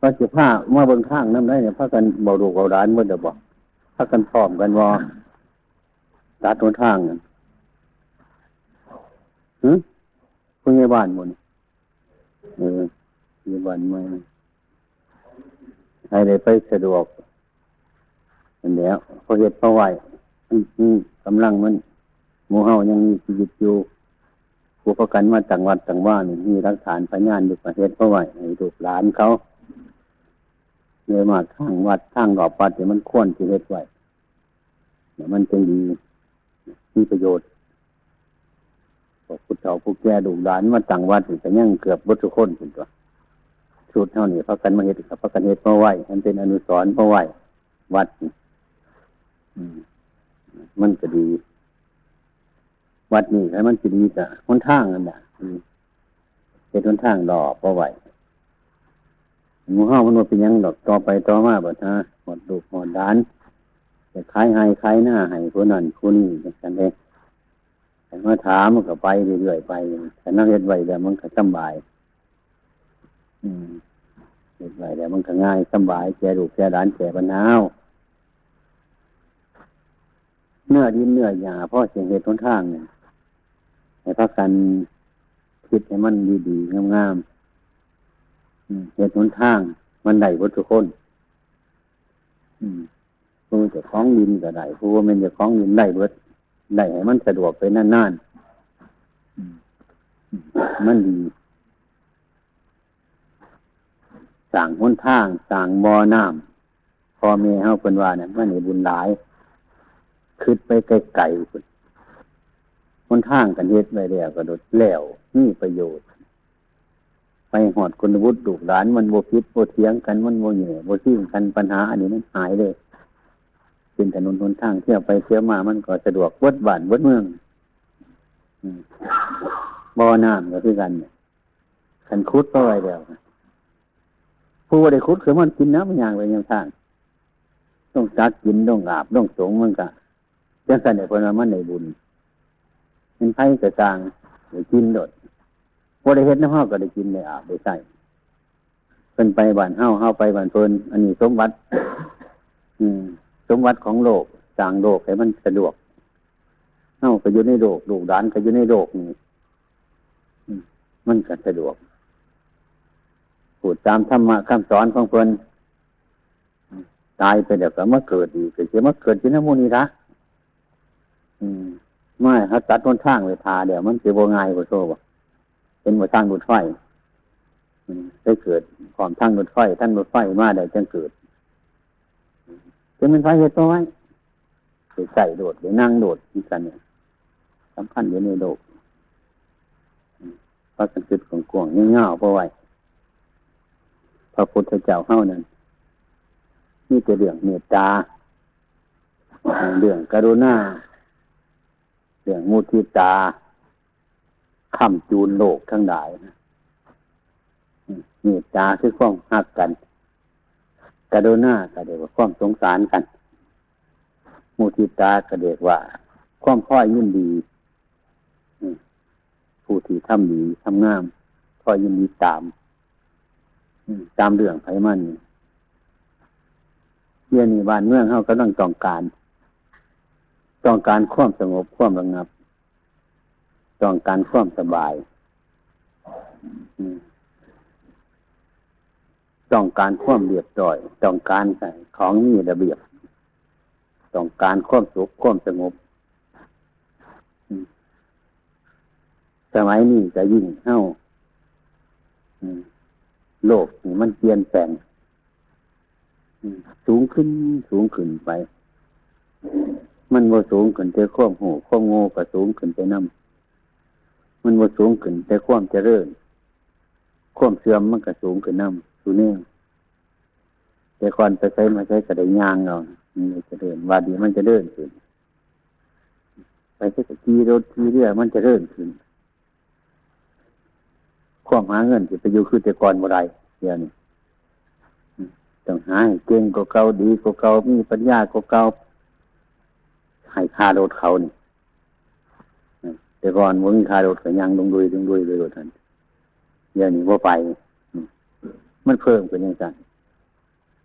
ว่าสิผ้ามาเบิ่งข้างน้ำได้เนี่ยพากันเบาดูเบาดานเมื่อเดี๋ยวบอกพากันพร้อมกันว่าตัดหนทางนั่นหืมผู้ใหญ่บ้านมดนี่เออผู้ใหญ่บ้านมาให้ได้ไปสะดวกอันเดียวพอเห็ดพอไหวมันมีกำลังมันหมู่เฮายังมีชีวิตอยู่ผู้ประกันมาต่างวัดต่างว่านี่มีรักฐานพยานอยู่ประเทศพอไหวให้ลูกหลานเขา เลยมาทางวัดทางรอบวัดเนี่ยมันควรที่เฮ็ดไว้เนี่ยมันจึงดีมีประโยชน์พวกผู้เฒ่าผู้แก่ดูกหลานมาต่างวัดนี่ก็ยังเกือบเบดทุกคนเป็นตัวชุดเท่านี้พระกันมาเฮ็ดกับพระกันเฮ็ดมาไหวมันเป็นอนุสรณ์มาไหววัดมันก็ดี วัดนี่ให้มันจะดีกับหนทางนั่นแหละเป็นหนทางดอกมาไหว หมูห้ามันว่าเป็นยังดอกต่อไปต่อมาบ่ฮะหมดลูหมดด้านจะขายให้ายหน้าให้คนนั้นคนนี้กันเองแต่มาถามมันก็ไปเรื่อยๆไปแต่นั่งเฮ็ดไหวแล้วมันก็สบาย อืมเฮ็ดไว้แล้วมันก็ง่ายสบายแก่ลูแก่ด้านแก่บรรนาวเนื้อดินเนื้อหญ้าพ่อเสียงเห็ดทนทางเนี่ยให้พักกันคิดให้มันดีๆงามๆ เห็ดทนทาง มันได้วัตถุคนอืมผู้จะคล้องดินก็ได้ผู้ว่ามันจะคล้องดินได้เบิดได้ให้มันสะดวกไปนานๆม,ม,มันดีสั่งหนทางสั่งบ่อน้ำพอแม่เฮาเป็นว่าเนั่นมันให้บุญหลายคิดไปไกลๆพุ่นหนทางกันเฮ็ดไว้แล้วก็โดดแล้วมีประโยชน์ ไปหอดคุณวุฒิดุหลานมันโบพิษโบเถียงกันมันโบเหนื่อยโบซิ่งกันปัญหาอันนี้มันหายเลยเป็นถนนหนทางเที่ยวไปเที่ยวมามันก็สะดวกวัดบ้านวัดเมืองบ่อน้ำก็คือกันเนี่ยขันคุดก็ไว้เดียวผู้ว่าได้คุดคือมันกินน้ำมันยางไปยังทาง ต้องจักกินต้องอาบต้องสงมันก็เรื่องกันเนี่ยคนมันในบุญเป็นไผ่กระจางหรือกินโดด พอได้เฮ็ดน้ำห้าก็ได้กินได้อาบได้ใส่เพิ่นไปบ้านเฮาเฮาไปบ้านเพิ่นอันนี้สมบัติ อืม สมบัติของโลกสร้างโลกให้มันสะดวกเฮาก็อยู่ในโลกลูกหลานก็อยู่ในโลกนี่มันก็สะดวกพูดตามธรรมะคำสอนของเพิ่นตายไปเดี๋ยวก็มาเกิดอีกเก็จะมาเกิดที่น้ำมูนีละอืม ไม่เขาตัดต้นทางไปทาเดี๋ยวมันจะโบง่ายกว่าโซ่บ่ เป็นหัวทางรถไฟได้เกิดความทางรถไฟท่านรถไฟมาได้จังเกิดจะเป็นไฟเหตุตัวไว้ไปใส่โดดไปนั่งโดดที่กันเนี่ยสำคัญอยู่ในโลกพระสังเกตของกวงเงี้ยวๆเพราะไว้พระพุทธเจ้าเฮ้านั้นนี่จะเรื่องเมตตาเรื่องกรุณาเรื่องมุทิตา คำจูนโลกทั้งหลายนะเมตตาคือความหักกันกรุณาก็เรียกว่าความสงสารกัน มุทิตาก็เรียกว่า ความพ่อยยินดีผู้ที่ทำดีทำงามพ่อยยินดีตามตามเรื่องไผมันเรื่องนี้บ้านเมืองเขาก็ต้องต้องการ ต้องการความสงบความระงับ ต้องการความสบาย ต้องการความเรียบร้อย ต้องการของมีระเบียบ ต้องการความสุขความสงบสมัยนี้จะยิ่งเข้าโลกนี่มันเปลี่ยนแปลงสูงขึ้นสูงขึ้นไป มันว่าสูงขึ้นแต่ความหูความโง่ก็สูงขึ้นไปน้ำ มันว่าสูงขึ้น แต่ความเจริญความเสื่อมมันก็สูงขึ้นน้ำสูเนี่ยแต่ก่อนไปใช้มาใช้กระดยางเรามันจะเดินว่าดีมันจะเดินขึ้นไปใช้กระกีรถกีเรือมันจะเดินขึ้นความหาเงินจะไปอยู่คือแต่ก่อนบ่ได้เดี๋ยวนี้ต้องหาให้เก่งกว่าเก่าดีกว่าเก่ามีปัญญากว่าเก่าให้ค่ารถเขานี่ แต่ก่อนมึงค่ารถก็ยังลงดุยลงดุยเลยรถท่านเดี๋ยวนี้ว่าไป มันเพิ่มขึ้นยังไง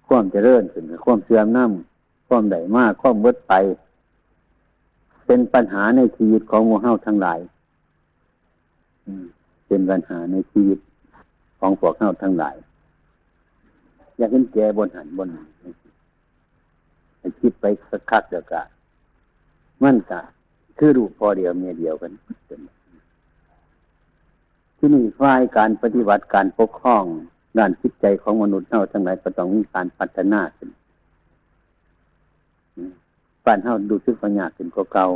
ความเจริญขึ้นความเสื่อมน้ำความใดมากความเบิดไป เป็นปัญหาในชีวิตของมู่เฮาทั้งหลายเป็นปัญหาในชีวิตของพวกเฮาทั้งหลาย อยากเห็นแกบนหันบนคิดไปสักคักเดียวกันมันกะ คือรูปพอเดียวเมียเดียวกันที่นี่ฝ่ายการปฏิบัติการปกครองด้านจิตใจของมนุษย์เท่าทั้งหลายก็ต้องมีการพัฒนาขึ้นบ้านเท่าดูซึกปัญญาขึ้นกว่าเก่า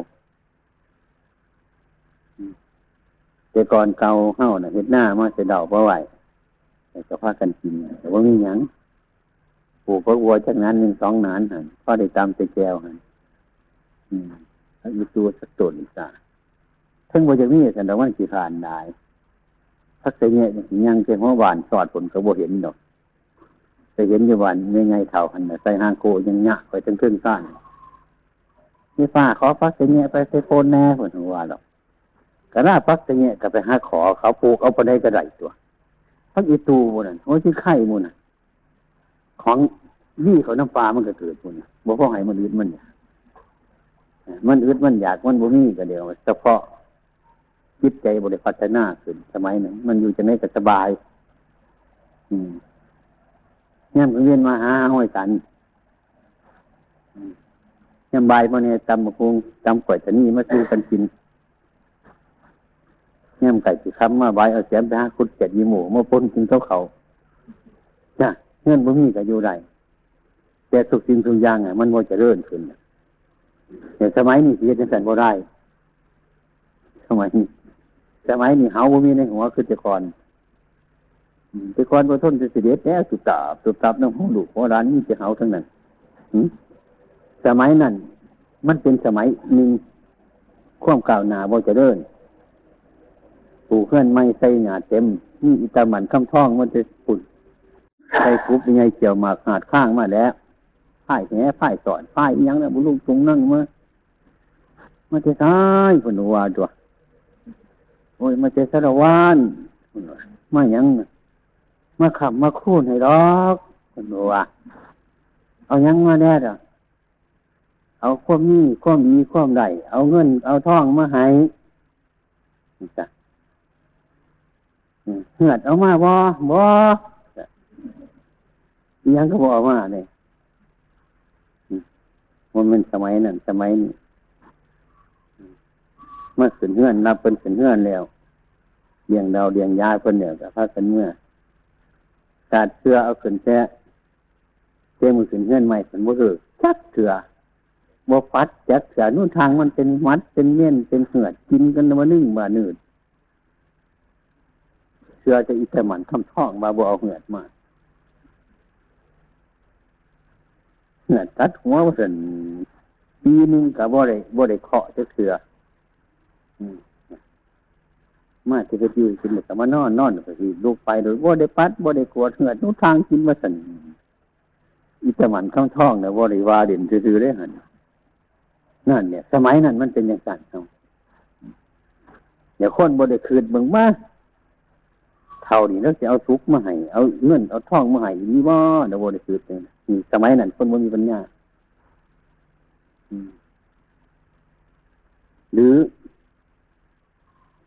แต่ก่อนเก่าเท่าน่ะเห็ดหน้ามาจะเดาเพราะไหวแต่ก็พากันกินแต่ว่ามีหยังปลูกพระวัวจากนั้นหนึ่งสองนานหันพอได้ตามเตแก้วหัน อืมมีตัวสักตัวอีกสาทั้งว่าจะมีสันดาวันกี่ผ่านได้พักเสียยังเพียงว่าหวานสอดผลกระโบเห็นดอกไปเห็นอยู่วันไม่ไงเท่าหันใส่ห้างโกยังหยะไปจนขึ้นก้านนี่ฝ้าขอพักเสียไปใส่โคนแน่ผลหัวหรอกกระหน้าพักเสียก็ไปหาขอเขาปลูกเอาไปได้กระไดตัวพักอีตูมูนั่นโอ้ที่อไข่มูนั่นของยี่เขาน้ำปลามันก็เกิดมูน่ะบ่พ่อให้มันอึดมันเนี่ย มันอึดมันอยากมันบ่มีก็เดียวเฉพาะจิตใจบริพัฒนาขึ้นสมัยหนึ่งมันอยู่จะไม่ก็สบาย อืมเนี่ยมันเรียนมาหาห้อยกันเนี่บายมาเนี่ยจำมะคุงจำก่อยจะนี่มาสู้กันกินเนี่ไก่สิคำมาใบเอาเสียมไปหาคุดเจ็ดยีหมูมาป้นกินเขาเขาจ้ะเงื่อนบ่มีก็อยู่ได้แต่ทุกสิ่งทุกอย่างอะมันว่าจะเริ่มขึ้น แต่สมัยนี้เสียจังสันบ่ได้สมัยนี้สมัยนี้เฮาบ่มีในหัวคือแต่ก่อนแต่ก่อนบ่ทนจะเสด็จแล้วสุตาสุตาบน้ำหูลูกหัวร้านนี่จะเฮาทั้งนั้นสมัยนั้นมันเป็นสมัยหนึ่งความกล่าวหนาบ่จะเดินปูเพื่อนไม่ใส่หนาเต็มนี่อิตามันคำท่องมันจะปุ่นใส่กุบยังไงเกี่ยวมากหาดข้างมาแล้ว พ่ายแหพ่ายสอนพ่ายยังแล้วบุลุงตรงนั่งมามาเจะตายผนว่าตัวโอ้ยมาเจสารวานมายังมาขับมาคูนให้ดอกคนว่าเอายังมาแน่ดอะเอาความนี้ความดีความใดเอาเงิน เอาทองมาให้จ้ะเหือดเอามาบ่บ่ยังก็บอกมาเนี่ย มันเป็นสมัยนั้นสมัยนี้เมื่อขึ้นเฮือนนับเป็นขึ้นเฮือนแล้วเลี้ยงดาวเลี้ยงยาเพิ่นเนี่ยกับพระกันเมื่อการเชื่อเอาขึ้นแท้เจ้มือขึ้นเฮือนใหม่เป็นบ่คือจักเถื่อบ่ฟัดจักเถื่อนู่นทางมันเป็นมัดเป็นเมี่ยนเป็นเหือดกินกันมานึ่งมาหนืดเชื่อจะอิสมันทำท่องมาบ่เอาเหือดมาเหือด ตัดหัวว่าสันปีนึงกับบ่ได้บ่ได้เคาะจะเถื่อมาที่ก็ยู่กินแต่มานอนนอนก็คือลูกไปโดยบ่ได้ปัดบ่ได้กวดเหงื่อทุทางกินมาสั่นอิตามันข้างท้องเนี่ยบ่ได้ว่าเด่นซื่อๆได้หันนั่นเนี่ย สมัยนั้นมันเป็นอย่างนั้นเขาอย่าคนบ่ได้คืนเบิ่งมา เท่านี้แล้วจะเอาทุกมาให้เอาเงินเอาทองมาให้มีบ่เดี๋ยวบ่ได้คืนเลยสมัยนั้นคนบ่มีปัญญาหรือ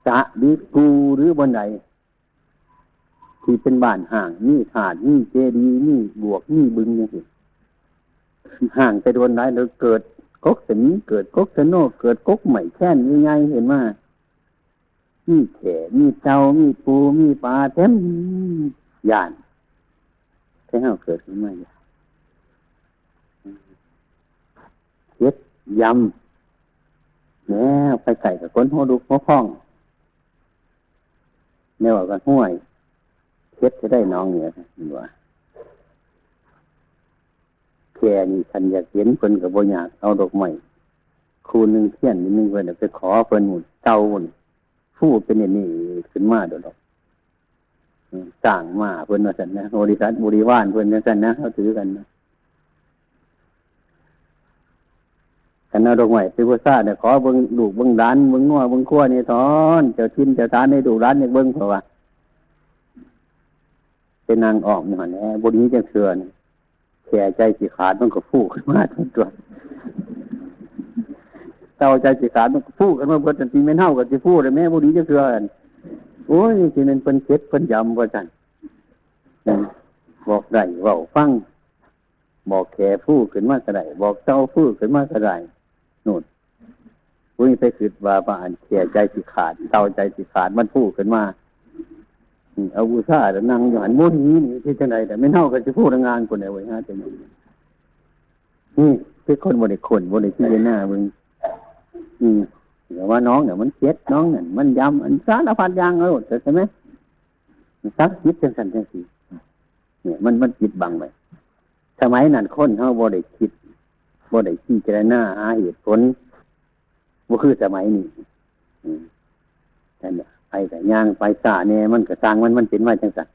จะหรือกูหรือบนใดที่เป็นบ้านห่างนี่ถาดนี่เจดีนี่บวกนี่บึงนี่ห่างไปโดนไหนแล้วเกิดกกสนีเกิดกกสนโนเกิดกกใหม่แค่นยังไงเห็นว่า มีแขมีเจ้ามีปูมีปลาเต็มย่านแค่เฮาเกิดขึ้นมาอย่างเฮ็ดยำแม่ไปไก่กับคนหัวดุกหัวพองเนี่ว่ากันห้วยเช็ดจะได้น้องเนี่ยว่าแค่นี้ฉันอยากเห็นเพิ่นกับโบอยากเอาดอกไม้คูนึงเทียนนิดนึงเพิ่นไปขอเพิ่นหมุนเตาหมุน ฟูเป็นอย่างนี้ขึ้นมาเดี๋ยวดอกต่างมาเพิ่อนว่าสันนะบริษัทบริวารเพิ่อนว่าสันนะเขาถือกันนะกันเอาดอกไม้ไปบูชาเนี่ยขอเบิ้งลูเบิ้งร้านเบิ้งงัวเบิ้งขั้วนี่ทอนเจ้าทินเจ้าทานในดูร้านเนี่ยเบิ้งเพราะว่าเป็นนางออกนี่หันแหบุญนี้จะเชื่อนแข่ใจสิขาดมันก็ฟูขึ้นมาทั้งตัว เจ้าใจสิขาดมันก็ฟูขึ้นมาเบิดทันทีไม่เท่ากับสิฟูดเลยแม่บุรีจะเกลือโอ้ยที่นั่นเป็นเค็ดเป็นยำว่าจันบอกได้เว่าฟัง บอกแข่ฟูขึ้นมากระไดบอกเจ้าฟูดขึ้นมากระไดนู่นวุ้ยไปคืดว่าบ้านแข่ใจสิขาดเจ้าใจสิขาดมันฟูดขึ้นมาเอาบูชาแล้วนั่งอยู่หันมุ่นนี้นี่ที่จะไหนแต่ไม่เท่ากันจะพูดงานคนไหนไว้ฮะจะนี่นี่คือคนบริคนบริที่หน้ามึง อืมเดี๋ยวว่าน้องเนี่ยมันเช็ดน้องเนี่ยมันยำอันสารพัดยางเอาใช่ไหมสักคิดจังสันจังสีเนี่ยมันมันจิตบังไปสมัยนั้นคนเขาบริคิดบริขี้เจรหน้าหาเหตุผลว่าคือสมัยนี้แต่เนี่ยไปแต่ย่างไปสาเนี่ยมันก็สร้างมันมันเป็นไมาจังสัน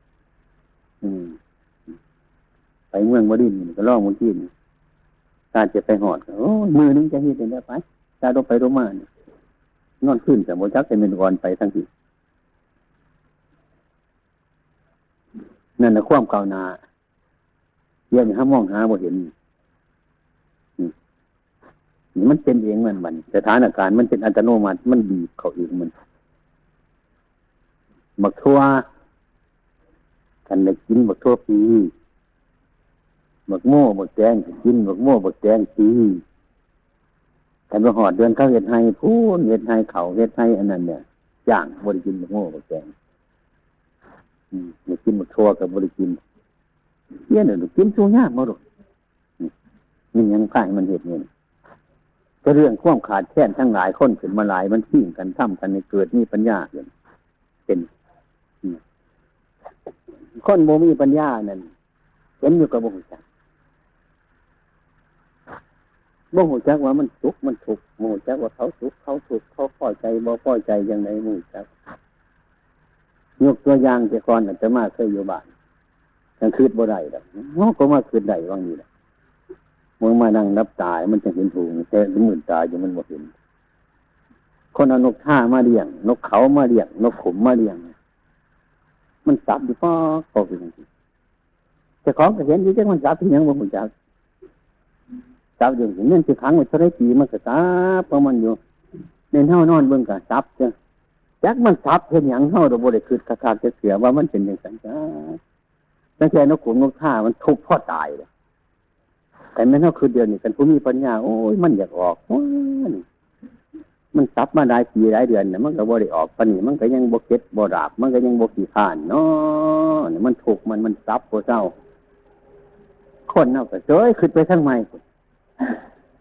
ไปเมืองบดินก็ล่องบนที่นี่ตาจะไปหอดโอ้มือนึงจะเฮ็ดได้ไป ตาลงไปลงมานอนขึ้นแต่โมจักเป็นเมนกรไปทั้งทีนั่นนะความเก่านาเยี่ยมห้ามองหาบ่เห็นนี่มันเป็นเองมันมันสถานการณ์มันเป็นอัตโนมัติมันบีบเขาเองมันบักทั่วกันได้กินบักทั่วปีบักโม่บักแดงกินบักโม่บักแดงปี กันมาหอดเดือนเขาเห็ดให้พูนเห็ดให้เขาเห็ดให้อันนั้นเนี่ยย่างบริกินโม่บักแดงอืมกินบักทั่วกับบริกินเยี่ยนหนูกินชูยากมาดูนี่ยังข่ายมันเห็ดเงินก็เรื่องความขาดแคลนทั้งหลายคนขึ้นมาหลายมันทิ้งกันทำกันในเกิดนี่ปัญญาเลยเป็นคนโมมีปัญญานั่นเห็นอยู่กับบ่หูจัก บ่หูจักว่ามันสุขมันทุกหูจักว่าเขาสุขเขาทุกเขาพอใจบ่พอใจยังไงหูจักยกตัวอย่างแต่ก่อนอาจจะมาเคยอยู่บ้านกลางคืนบ่ได้ดอกเนาก็มาคืนได้ว่างนี้แหละมึงมานั่งนับตายมันจะเห็นถูกแต่มื่นตายอยู่มันบ่เห็น คนเอานกท่ามาเลี้ยง นกเขามาเลี้ยง นกขุมมาเลี้ยง มันจับอยู่ป้อก็เป็นอย่างนี้จะของก็เห็นอยู่จังมันจับที่ยังบ่หูจัก จับอยู่เห็นนั่นคือขังไว้เท่าไรปีมันก็จับเพราะมันอยู่เน้นเท่านอนเบิ่งก็จับจ้ะจักมันจับเห็นอย่างเท่าเราบ่ได้คือคาคาจะเสียว่ามันเป็นอย่างนั้นจ้าตั้งแต่นกขุมนกท่ามันทุกพ่อตายเลยแต่แม่เท่าคือเดียวนี่กันผู้มีปัญญาโอ้ยมันอยากออกมันซับมาได้ปีหลายเดือนเนี่ยมันก็บ่ได้ออกปนีมันก็ยังบกเก็ตบดาบ มันก็ยังบกขี่ผ่านเนาะเนี่ยมันถูกมันมันซับโบเจ้า คนเนาก็เจ้ยขึ้นไปทั้งไม่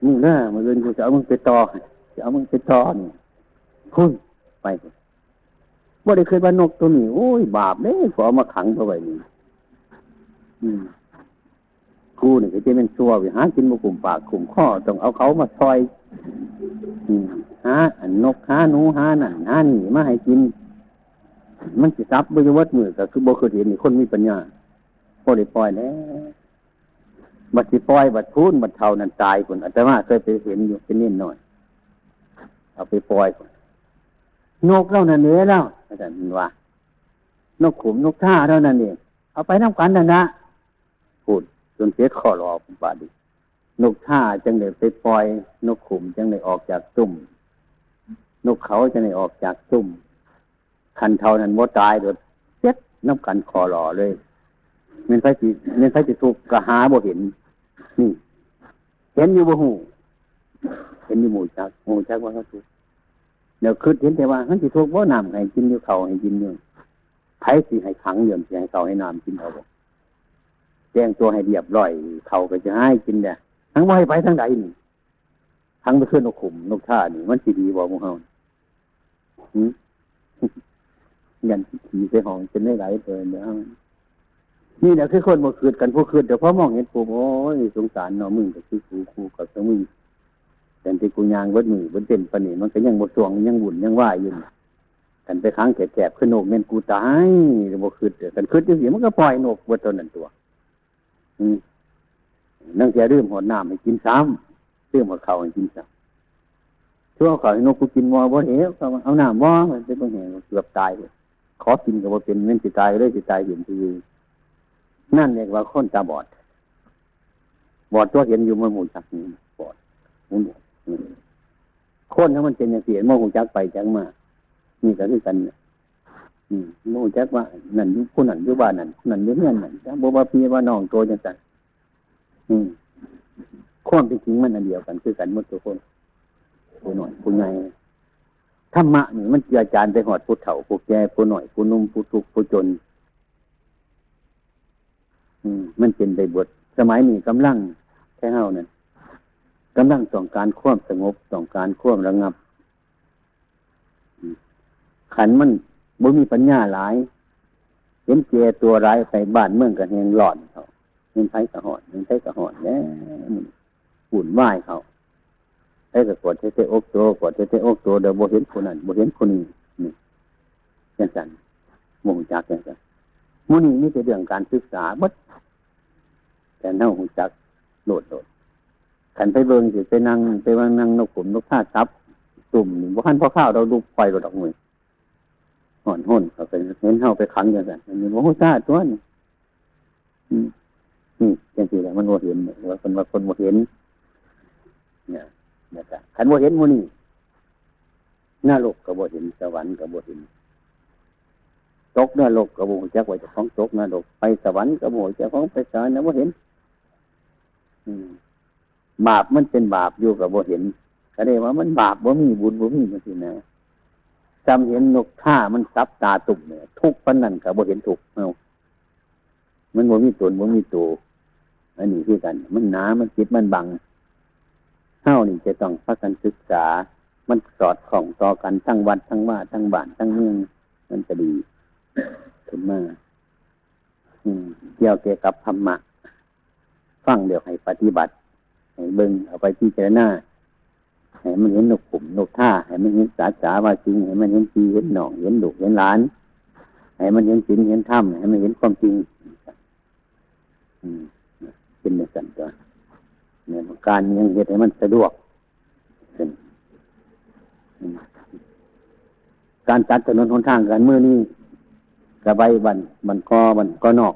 นี่เน้อมาเรียนกูจะเอามึงไปต่อจะเอามึงไปต่อนี่พุ่นไปบ่ได้เคยบ้านนกตัวนี้โอ้ยบาปเลยขอมาขังตัวไว้นี่อืมกูนี่ก็จะเป็นชั่ววิหากินมากลุ่มปากกลุ่มข้อต้องเอาเขามาซอยหาอันนกหาหนูหานั่นหานี่มาให้กิน มันสิซับบริวัตมือก็คือบ่เคยเห็นคนมีปัญญาพอได้ปล่อยแล้ว บัดสิปล่อยบัดพูนบัดเท่านั้นตายคนอาจจะมาเคยไปเห็นอยู่เป็นนิดหน่อย เอาไปปล่อยคนนกเท่านั้นเนื้อแล้วอาจารย์ว่านกขุมนกท่าเท่านั้นเองเอาไปน้ำกันนะนะพูดจนเสียข้อรอผมบาดีนกท่าจังเลยไปปล่อย นกขุมจังเลยออกจากตุ่มนกเขาจะเลยออกจากตุ่มคันเท่านั้นว่าตายโดยเจ็ดน้ำกันคอรอเลยเงินไฟจีเงินไฟจีถูกกระหาบ่เห็น นี่เห็นอยู่บ่หูเห็นอยู่หมู่จักหมู่จักว่าเขาถูกเดี๋ยวคืดเห็นแต่ว่าเขาจีถูกว่าน้ำให้กินอยู่เขาให้กินอยู่ไผ่สีให้ขังเยี่ยมสีให้เขาให้น้ำกินเขาบอกแจ้งตัวให้เรียบร้อยเขาก็จะให้กินเนี่ยทั้งว่าให้ไปทั้งใดนี่ทั้งไปขึ้นนกขุมนกท่านี่ มันสีดีบอกมึงเฮายันขี่ไปห้องจะไม่ไหลเกินเดี๋ยว นี่แหละคือคนบ่คืดกันผู้คืดเดี๋ยวพอมองเห็นผมโอ้ยสงสารเนาะมึงกับคือกูกูกับสมึงแต่ที่กูยางวัดมือวัดเต็นปนี่มันก็ยังบดสวงยังบุญยังว่าอยู่กันไปค้างแกบขึ้นโนกเม่นกูตายบ่คืดกันคืดจังสีมันก็ปล่อยโนกวัดตัวนั้นตัวนั่งเสียเรื่องหดน้ำให้กินซ้ำเรื่องหดเขาให้กินซ้ำช่วงเขาให้นกกูกินวอบ่เหวเอาน้ำวอมันเป็นบ่เหวเกือบตายเลยขอกินกับว่าเป็นเม่นสิตายเลยสิตายเห็นที นั่นเรียกว่าคนตาบอด บอดตัวเห็นอยู่มันหมุนจักนี่บอดหมุนคนถ้ามันเป็นอย่างเสียมันหมุนจักไปจักมานี่ก็คือกันอืมหมจักว่านั่นผู้นั่นยู่บ้านนั่นนั่นยู่เงื่อนนั่นจักบ่ว่าพี่ว่าน้องโตจังสันอืมความเป็นจริงมันอันเดียวกันคือกันหมดทุกคนผู้หน่อยผู้ใหญ่ธรรมะนี่มันเจือจานไปหอดผู้เฒ่าผู้แก่ผู้หน่อยผู้นุ่มผู้ทุกข์ผู้จน มมันเป็นไปบทสมัยนี้กำลังแค่เฮานั่นกำลังต้องการควบสงบต้องการควบระงับ ขันมันบ่มีปัญญาหลายเห็นเจตัวร้ายใส่บ้านเมืองกันเฮงหลอนเขาเห็นไผกระหอดเห็นไผกระหอดแล้วปุ่นไหวเขาไอ้กระกดเทเทอกโตกดเทเทอกโตเดี๋ยวบ่เห็นคนนั้นบ่เห็นคนนี้นี่ยังสันมงจักยังสัน มูนี่นี่เป็นเรื่องการศึกษาบัดแต่เน่าหูจักโดดโดดขันไปเบิ่งสิไปนั่งไปว่านั่งนกขุมนกท่าทับตุ่มนี่บ่ขันพอข้าวเราดูไฟเราดอกมือห่อนห่นเขาไปเห็นเฮาไปขังอย่างนั้นอันนี้บ่ฮู้ซาตัวนี่นี่จังซี่แหละมันบ่เห็นว่าคนว่าคนบ่เห็นเนี่ยนะครับขันบ่เห็นมูนี่หน้าโลกกับบ่เห็นสวรรค์กับบ่เห็น ตกน้าโลกกับบ่จักว่าจะของตกน้าโลกไปสวรรค์กับบ่จะของไปสวรรค์นะบ่เห็นบาปมันเป็นบาปอยู่กับบ่เห็นก็ได้ว่ามันบาปบ่มีบุญบ่มีจังซี่นะจำเห็นนกท่ามันซับตาตุ่มเนี่ยทุกปานนั้นกับบ่เห็นทุกเอามันบ่มีตนบ่มีตัวอันนี้คือกัน มันหนามันจิตมันบังเฮ้านี่จะต้องพักกันศึกษา มันสอดของต่อกันทั้งวัดทั้งว่าทั้งบ้านทั้งเมืองมันจะดี ขึ้นมาเกี่ยวเกี่ยวกับธรรมะฟังเดี๋ยวให้ปฏิบัติให้เบิ่งเอาไปพิจารณาให้มันเห็นนกขุมนกท่าให้มันเห็นสาสาว่าจริงให้มันเห็นจีเห็นหนองเห็นดุเห็นหลานให้มันเห็นสินเห็นถ้ำให้มันเห็นความจริงเป็นในสันตัวเนี่ยการยังเหตุให้มันสะดวกเป็นการตัดถนนหนทางกันเมื่อนี้ กระใบบันบันกอบันกอนอก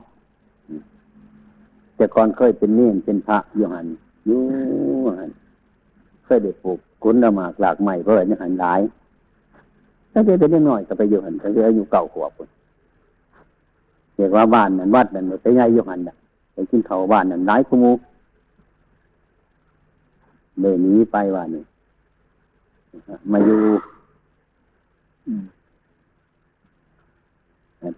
แต่ก่อนเคยเป็นเนียนเป็นพระอยู่หันอยู่หันเคยได้ปลูกกุนละหมากหลากใหม่เพราะอะไรนี่หันหลายถ้าจะเป็นน้อยก็ไปอยู่หันก็คืออายุเก่าขวบคนเรียกว่าบ้านนั้นวัดนั้นไปย้ายอยู่หันน่ะไปกินเขาบ้านนั้นหลายขมูเลยหนีไปว่านี่มาอยู่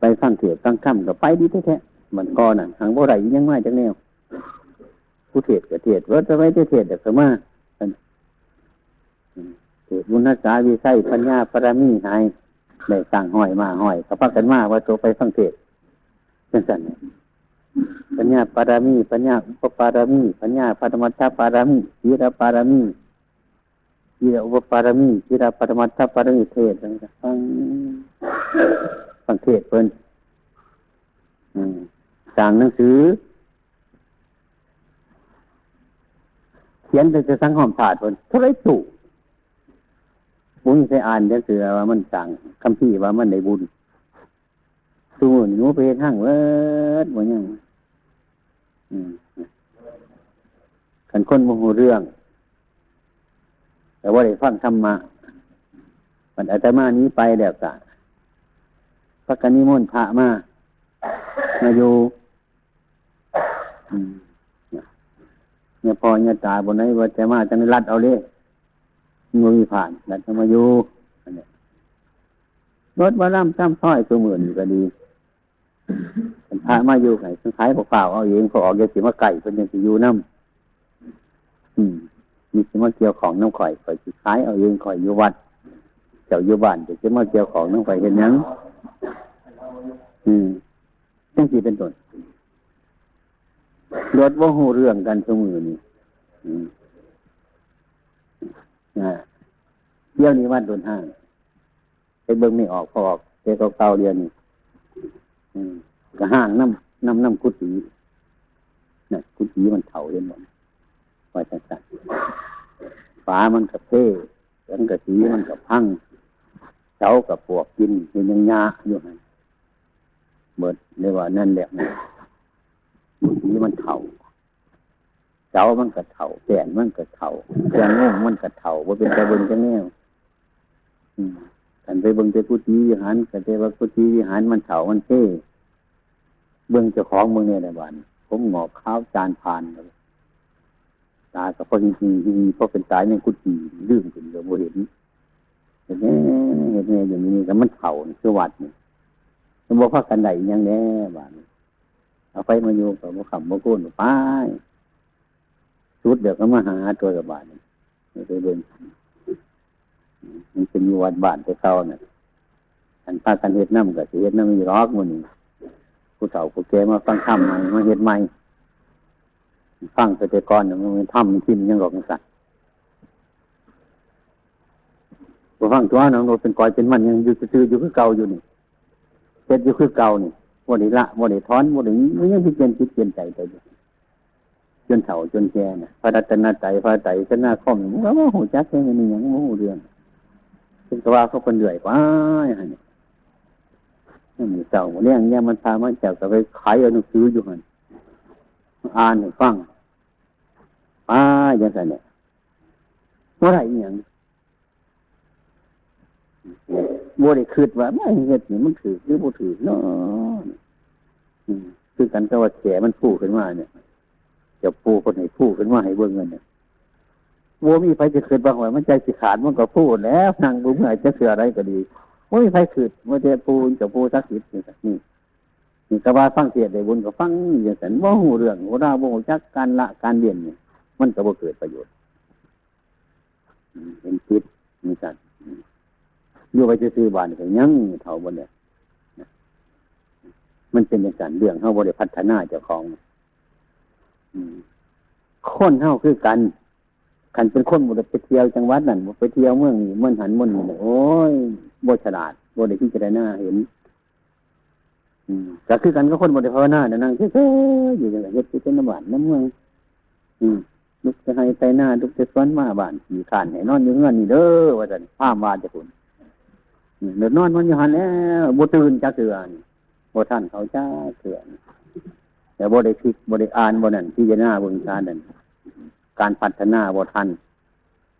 ไปฟังเทศฟังธรรมกับไปดีแท้ๆมันก่อนน่ะทางบ่ไรยังไม่จังแนวผู้เทศกับเทศว่าจะไปเทศเด็กสมาเทศบุญนักษาวิไสปัญญาปรามีหายได้สั่งห้อยมาห้อยเขาพักกันมาว่าตัวไปฟังเทศเป็นสันปัญญาปารามี ปัญญาอุปปารามี ปัญญาปรมัตถปารามีจีระปารามีจีระอุปปารามีจีระปรมัตถปารามีเทศฟัง ฟังเทศเพิ่นสั่งหนังสือ เขียนจะสังหอมถาดเพิ่นเท่าไรถูบุญใส่อ่านหนังสือว่ามันสั่งคำพี่ว่ามันได้บุญสู้หนูไปทั้งเวิร์ดหมดยังขันคนโมโหเรื่อง แต่ว่าได้ฟังธรรมะมันอาตมานี้ไปแล้วกะ พระกนิมนต์พระมา มาอยู่เนี่ยพอเนี่ยตาบนไหนว่าจะมาจังรัดเอาเลยมือมีผ่านรัดจะมาอยู่รถมาล่ำซ้ำซ้อยตัวหมื่นก็ดีพระมาอยู่ไข่ทั้งขายเปล่าเอาเองเขาออกเกี่ยวสิมาไก่เป็นยังสิอยู่น้ำอืมมีสิมาเกี่ยวของน้ำข่อยข่อยสิขายเอาเองข่อยอยู่วัดเจ้าอยู่บ้านจะสิมาเกี่ยวของน้ำข่อยเห็นยัง อืมจังสีเป็นต้นรถว่าหูเรื่องกันสมือนี่อืมอ่าเที่ยวนี้วัดโดนห้างไปเบิ้งไม่ออกพอออกเจ้าเก่าเรียนนี่ก็ห้างน้ำน้ำน้ำกุฏิเนี่ยกุฏิมันเถาเห็นหมดไว้จังๆฝามันกับเท่สังกะสีมันกับพังเจ้ากับปวกกินเป็นยังยาอยู่ไง เบิดเรียกว่านั่นแหละกุฏิมันเถาเจ้ามันกระเถาแก่นมันกระเถาแก่นงงมันกระเถาว่าเป็นแต่เบิ่งจังแนวอืมกันไปเบิงแต่กุฏิวิหารกันแต่ว่ากุฏิวิหารมันเถามันเท่เบิ่งเจ้าของเมืองเนี่ยในบ้านผมหงอกข้าวจานพานตากับพอจริงๆที่พอเป็นสายในกุฏิลืมถึงกับโมเห็นเห็นไหมเห็นไหมอย่างนี้ก็มันเถาสวัสดิ์นี่ มันบอกว่ากันไหนยังแน่บ้านเอาไฟมาอยู่กับมะขำมะกุ้นไปชุดเดี๋ยวก็มาหาตัวกับบาทนี่ไปเบิ่งมันเป็นวัดบ้านแต่เก่าน่ะอันพากันเฮ็ดน้ำกับเฮ็ดน้ำมีรอกมันผู้เฒ่าผู้แก่มาฟังธรรมใหม่มาเฮ็ดใหม่ฟังแต่ก่อนมันทำมันทิมยังหลอกสัตว์พอฟังตัวน้องโนเป็นกอยเป็นมันยังอยู่ซื่ออยู่คือเก่าอยู่นี่ เฮ็ดอยู่คือเก่านี่บ่ได้ละบ่ได้ถอนบ่ได้มันยังพิจารณาจิตเปลี่ยนใจไปอยู่จนเฒ่าจนแก่น่ะพระรัตนใจพระใจชนะข้อมมันก็หูจักแค่นี้ยังบ่ฮู้เรื่องเป็นกว่าเขาคนเดือยไปหั่นนี่มีเจ้าเลี้ยงเนี่ยมันพามันเจ้าก็ไปขายเอาหนังสืออยู่หันอ่านให้ฟังป้าอย่างนั้นเนี่ยเมื่อไรอย่าง บ่ได้คิดว่าไม่เฮ็ดนี่มันถือหรือบ่ถือเนาะคือกันก็ว่าแฉมันพูขึ้นมาเนี่ยจะปูคนไหนพูขึ้นมาให้เบิ่งเงินเนี่ยวัวมีไฟจะเกิดบางวันมันใจสิขาดมันก็พูดแล้วนั่งบุ้งไหนจะเสืออะไรก็ดีว่ามีไฟขืดว่าจะปูจะปูสักสิทธิ์นี่นี่ก็ว่าฟังเสียได้บุญก็ฟังอย่างนั้นว่าหูเรื่องหัวราบ่หูจักการละการเรียนเนี่ยมันก็บ่เกิดประโยชน์เป็นจิตมีกัน อยู่ไปจะซื้อบานก็ยังเท่าบนเนี่ยมันเป็นอย่างนั้นเรื่องเขาบริพัฒนาเจ้าของคนเท่าคือกันกันเป็นคนบุไปเที่ยวจังหวัดนั่นไปเที่ยวเมืองนี้เมืองหันเมืองนี้โอ้ยโบฉลาดโบได้ที่จะได้หน้าเห็นก็คือกันก็คนบริภาวนาเนี่ยนั่งเฉยๆอยู่อย่างเฮ็ดที่เป็นน้ำหวานน้ำเมืองลุกจะให้ไปหน้าลุกจะสวนมาบ้านขี่ขานให้นอนอยู่เงื่อนนี่เด้อว่าจะผ้ามวานจะคุณ เดือดนอนมันอยู่หันแล้วบตื่นจะเถื่อนบท่านเขาจ้าเถื่อนแต่บได้คิดบได้อ่านบนั่นที่จะหน้าบนการนั่นการพัฒนาบทัน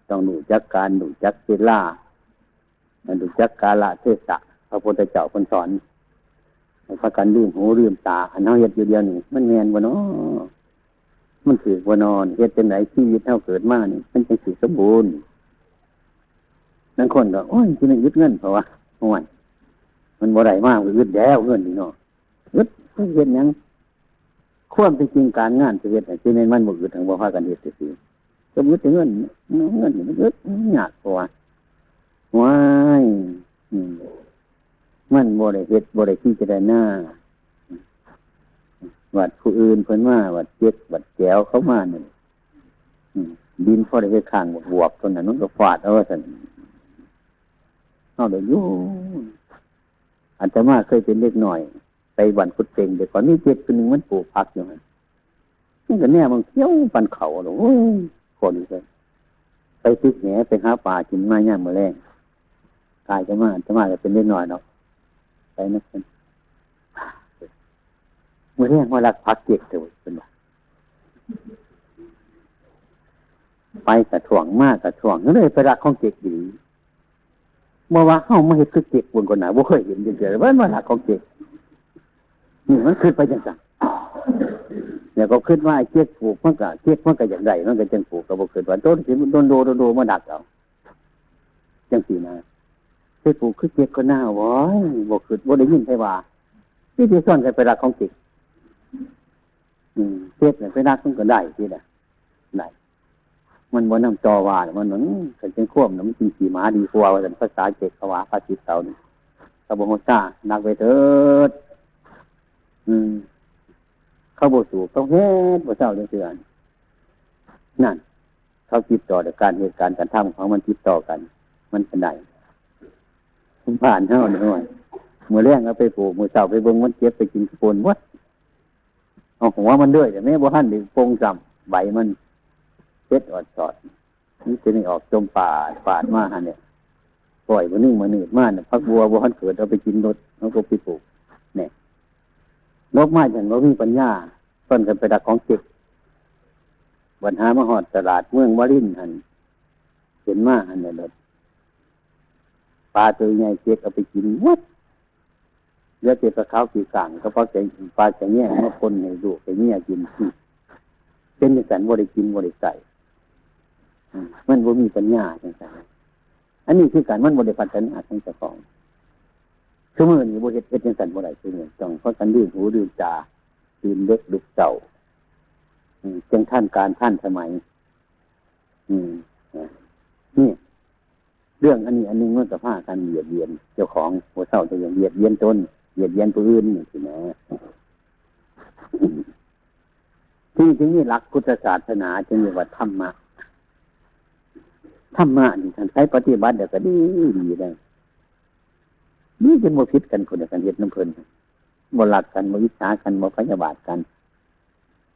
ต้องดูจักการดูจักเวลาดูจักกาละเทศะพระพุทธเจ้าคนสอนพระกันลืมหูลืมตาอันเฮาเฮ็ดอยู่เดียวนี่มันแมนบ่เนาะมันถือบ่นอนเฮ็ดเป็นไหนชีวิตเฮาเกิดมานี่มันจังสิสมบูรณ์ นั่นคนก็โอ้ยที่มันยึดเงินเพราะว่าโอ้ยมันบ่ได้มากยึดแล้วเงินนี่เนาะยึดเฮ็ดหยังควมเป็นจริงการงานชีวิตที่ในมันบ่ยึดทางบ่พากันเฮ็ดซื่อสมมติเงินเงินมันยึดยากกว่าว้ายมันบริเหตุบริที่จะได้หน้าวัดผู้อื่นเพิ่นว่าวัดเจ็กวัดแก้วเขามาหนึ่งดินพอได้ไปข้างบวบตรงนั้นนู้นก็ฟาดเอาสัน เอาเดี๋ยวยู่อาจจะมาเคยเป็นเล็กหน่อย ไปวันคุดเต็งเดี๋ยวก่อนนี้เจ็ดคนหนึ่งมันปลูกผักอยู่มันนี่ก็แน่มันเขี้ยวปันเขาหรอคนเลยไปติดแหนไปหาป่ากินไมาย่างมาแรงกายจะมาจะมาจะเป็นเล็กหน่อยเนาะไปนะเป็นเมื่อเรียกว่ารักพักเกียกเถอะเป็นว่าไปกระถ่วงมากกระถ่วงก็เลยไปรักของเกียกดี เมื่อว่าเข้ามาเห็นคือเกียกบุญคนหนาบ่เคยเห็นเฉยๆว่ามันรักของเกียกนี่มันขึ้นไปจังสังเดี๋ยก็ขึ้นว่าเกียกปลูกมันก็เกียกมันก็อย่างไรมันก็จังปลูกก็บ่ขึ้นว่าโดนสิโดนโดนโดโดมาดักเอาจังสีนะไปปลูกคือเจ็กก็หน้าว้อยบอกคือว่ได้ยินใช่ว่าที่ที่ซ่อนกันไปรักของเจิตอืมเจ็กเนี่ยไปรักต้องก็ได้ที่ละไหน มันวันน้ำจอว่ามันเหมือนกันเป็นข่วมน้ำกินขี่ม้าดีกว่าว่าภาษาเจ็กขวาภาษาจิตเต่านี่เขบอกว่านักไปเถิด อืมเขาบสูบเขาเฮ็ดบ่เศร้าเรื่องเสือนนั่น เขาติดต่อในการเหตุการณ์การทำของมันติดต่อกัน มันเป็นไงผ่านเท่าหน่อยเมื่อแรงเอาไปปลูกมือเสาไปเบงมันเจ็บไปกินโคนวัดเอาหัวมันด้วยแต่แม่บ่หันดึงโปงจำใบมัน เช็ดอดสอดนี่จะนี่ออกจมป่าป่าดมาหันเนี่ยปล่อยมันนึ่งมันหนืดมากเนี่ยพักบัวบัวหันเกิดเอาไปกินรถเอาก็ไปปลูกเนี่ยนกไม้ฉันว่ามีปัญญาต้นกันไปดักของเจ็บวันหามหอดตลาดเมืองวารินหันเห็นมาหันเนี่ยเลยปลาตัวใหญ่เจ็กเอาไปกินวัดเลือดเจ็บกระเขาปีกลางก็เพราะใจปลาจะแง่มาคนให้ดูให้เงี้ยกินเป็นอย่างนั้นบริกินบริใส่ มันบ่มีปัญญาจังไงอันนี้คือการมันบริพัฒนาทั้งเจ้าของชั่วโมงนี้บริเฮ็ดจังสั่นบริชั่วโมงต้องเพราะกันดื่มหูดื่มจาดื่มเล็กดุกเจ้าจังท่านการท่านสมัย อืมนี่เรื่องอันนี้อันนึงมันกับผ้าการเหยียดเยียนเจ้าของหัวเศร้าจะอย่างเหยียดเยียนตนเหยียดเยียนตัวอื่นนี่สินะที่ที่นี่หลักพุทธศาสนาจึงเรียกว่าธรรมะ ธรรมะนี่ท่านใช้ปฏิบัติเดี๋ยวก็ดีดีได้นี่จะโมพิษกันคนเดียวกันเห็ดน้ำเพลินโมหลักกันโมวิชากันโมพยาบาทกัน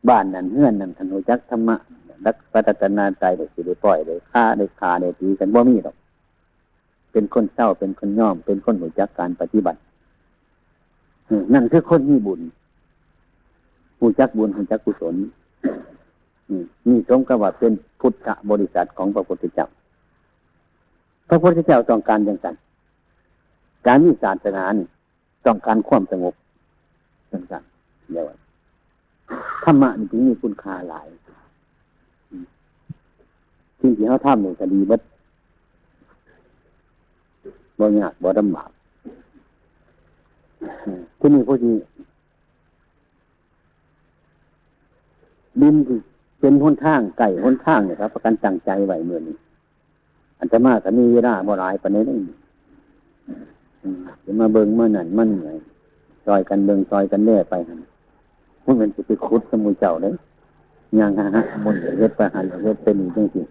บ้านนั่นเฮือนนั่นธนูจักธรรมะรักพัฒนาใจเด็กสิได้ปล่อยได้ฆ่าได้คาได้ตีกันบ่มีหรอก เป็นคนเศร้าเป็นคนย่อม เป็นคนหัวจักการปฏิบัตินั่นคือคนมีบุญหูจักบุญหูจักกุศลนี่สมกับว่าเป็นพุทธบริษัทของพระพุทธเจ้า พระพุทธเจ้าต้องการอย่างไรการมีศาสนานต้องการความสงบต่างๆเดียวธรรมะนี่ถึงมีคุณค่าหลายสิ่งที่เขาทำในคดีบัดบ่ยากบ่ดำบากที่นี่พอดีดินเป็นหนทางไก่หนทางเนี่ยครับ ประกันจังใจไหวเมื่อนี้ อันจะมาก็มีเวลาบ่หลายประเด็นนี้จะมาเบิ่งเมื่อนั้นมันไงซอยกันเบิ่งซอยกันแน่ไปมันเป็นจะไปคุดสมุยเจ้าเลยยังฮะฮะมันเฮ็ดไปหันเฮ็ดเป็นจริงจริง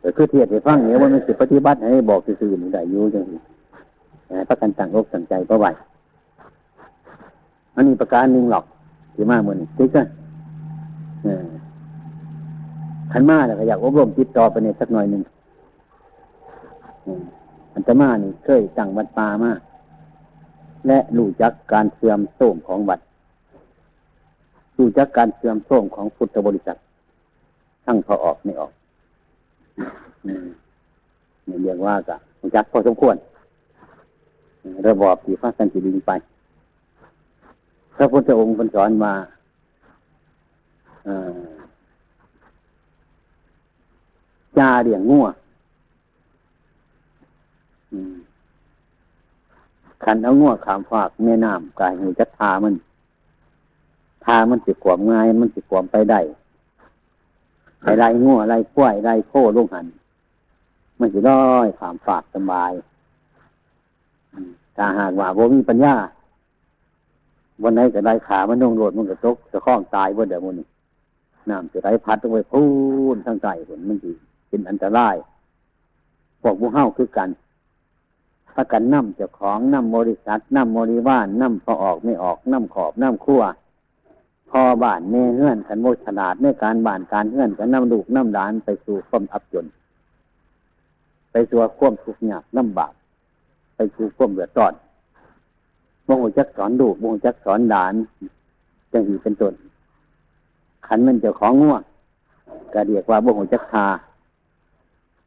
แต่คือเทียบให้ฟังเนี่ยว่ามันสิปฏิบัติให้บอกซื่อๆนี่ได้อยู่จังซี่ประกันตั้งอกตั้งใจเพราะไหวอันนี้ประการหนึ่งหรอกที่มาเหมือนติ๊กอะขันมาเนี่ยก็อยากอบรมจิตต่อไปในสักหน่อยหนึ่ง อันตมานี่เคยตั้งวัดป่ามาและรู้จักการเสื่อมโทรมของวัดรู้จักการเสื่อมโทรมของพุทธบริษัททั้งพอออกไม่ออกนี่เรียกว่ากะรู้จักพอสมควร ระบอบที่ฟ้าสันติดินไป พระพุทธองค์เป็นสอนมาจาเรียงงัว ขันเอางัวขามฝากแม่น้ำกายหูจะทามันทามันสิขวมง่าย มันสิขวมไปได้ไไรงัวไรกล้วยไรโค้ลูกหัน มันสิร้อยขามฝากสบายถ้าหากว่าบ่มีปัญญาวันไหนจะได้ขามันนงโดดมันก็ตกจะคล้องตายบ่เดี๋ยวมันน้ำจะไหลพัดลงไปพูนทางใจผลมันสิเป็นอันตรายพวกบุเฮ้าคือกัน ถ้ากันน้ำเจ้าของน้ำบริษัทน้ำบริวารน้ำพอออกไม่ออกน้ำขอบน้ำขั้วพอบ้านแม่เฮื่อนกันโมฉลาดในการบ้านการเฮื่อนกันน้ำลูกน้ำดานไปสู่ความอับจน ไปสู่ความทุกข์ยากลำบาก ไปสู่ความเดือดร้อนบ่งจักสอนดูบ่งจักสอนดานจังหีเป็นต้นขันมันเจ้าของง่วงก็เรียกว่าบ่งจักทา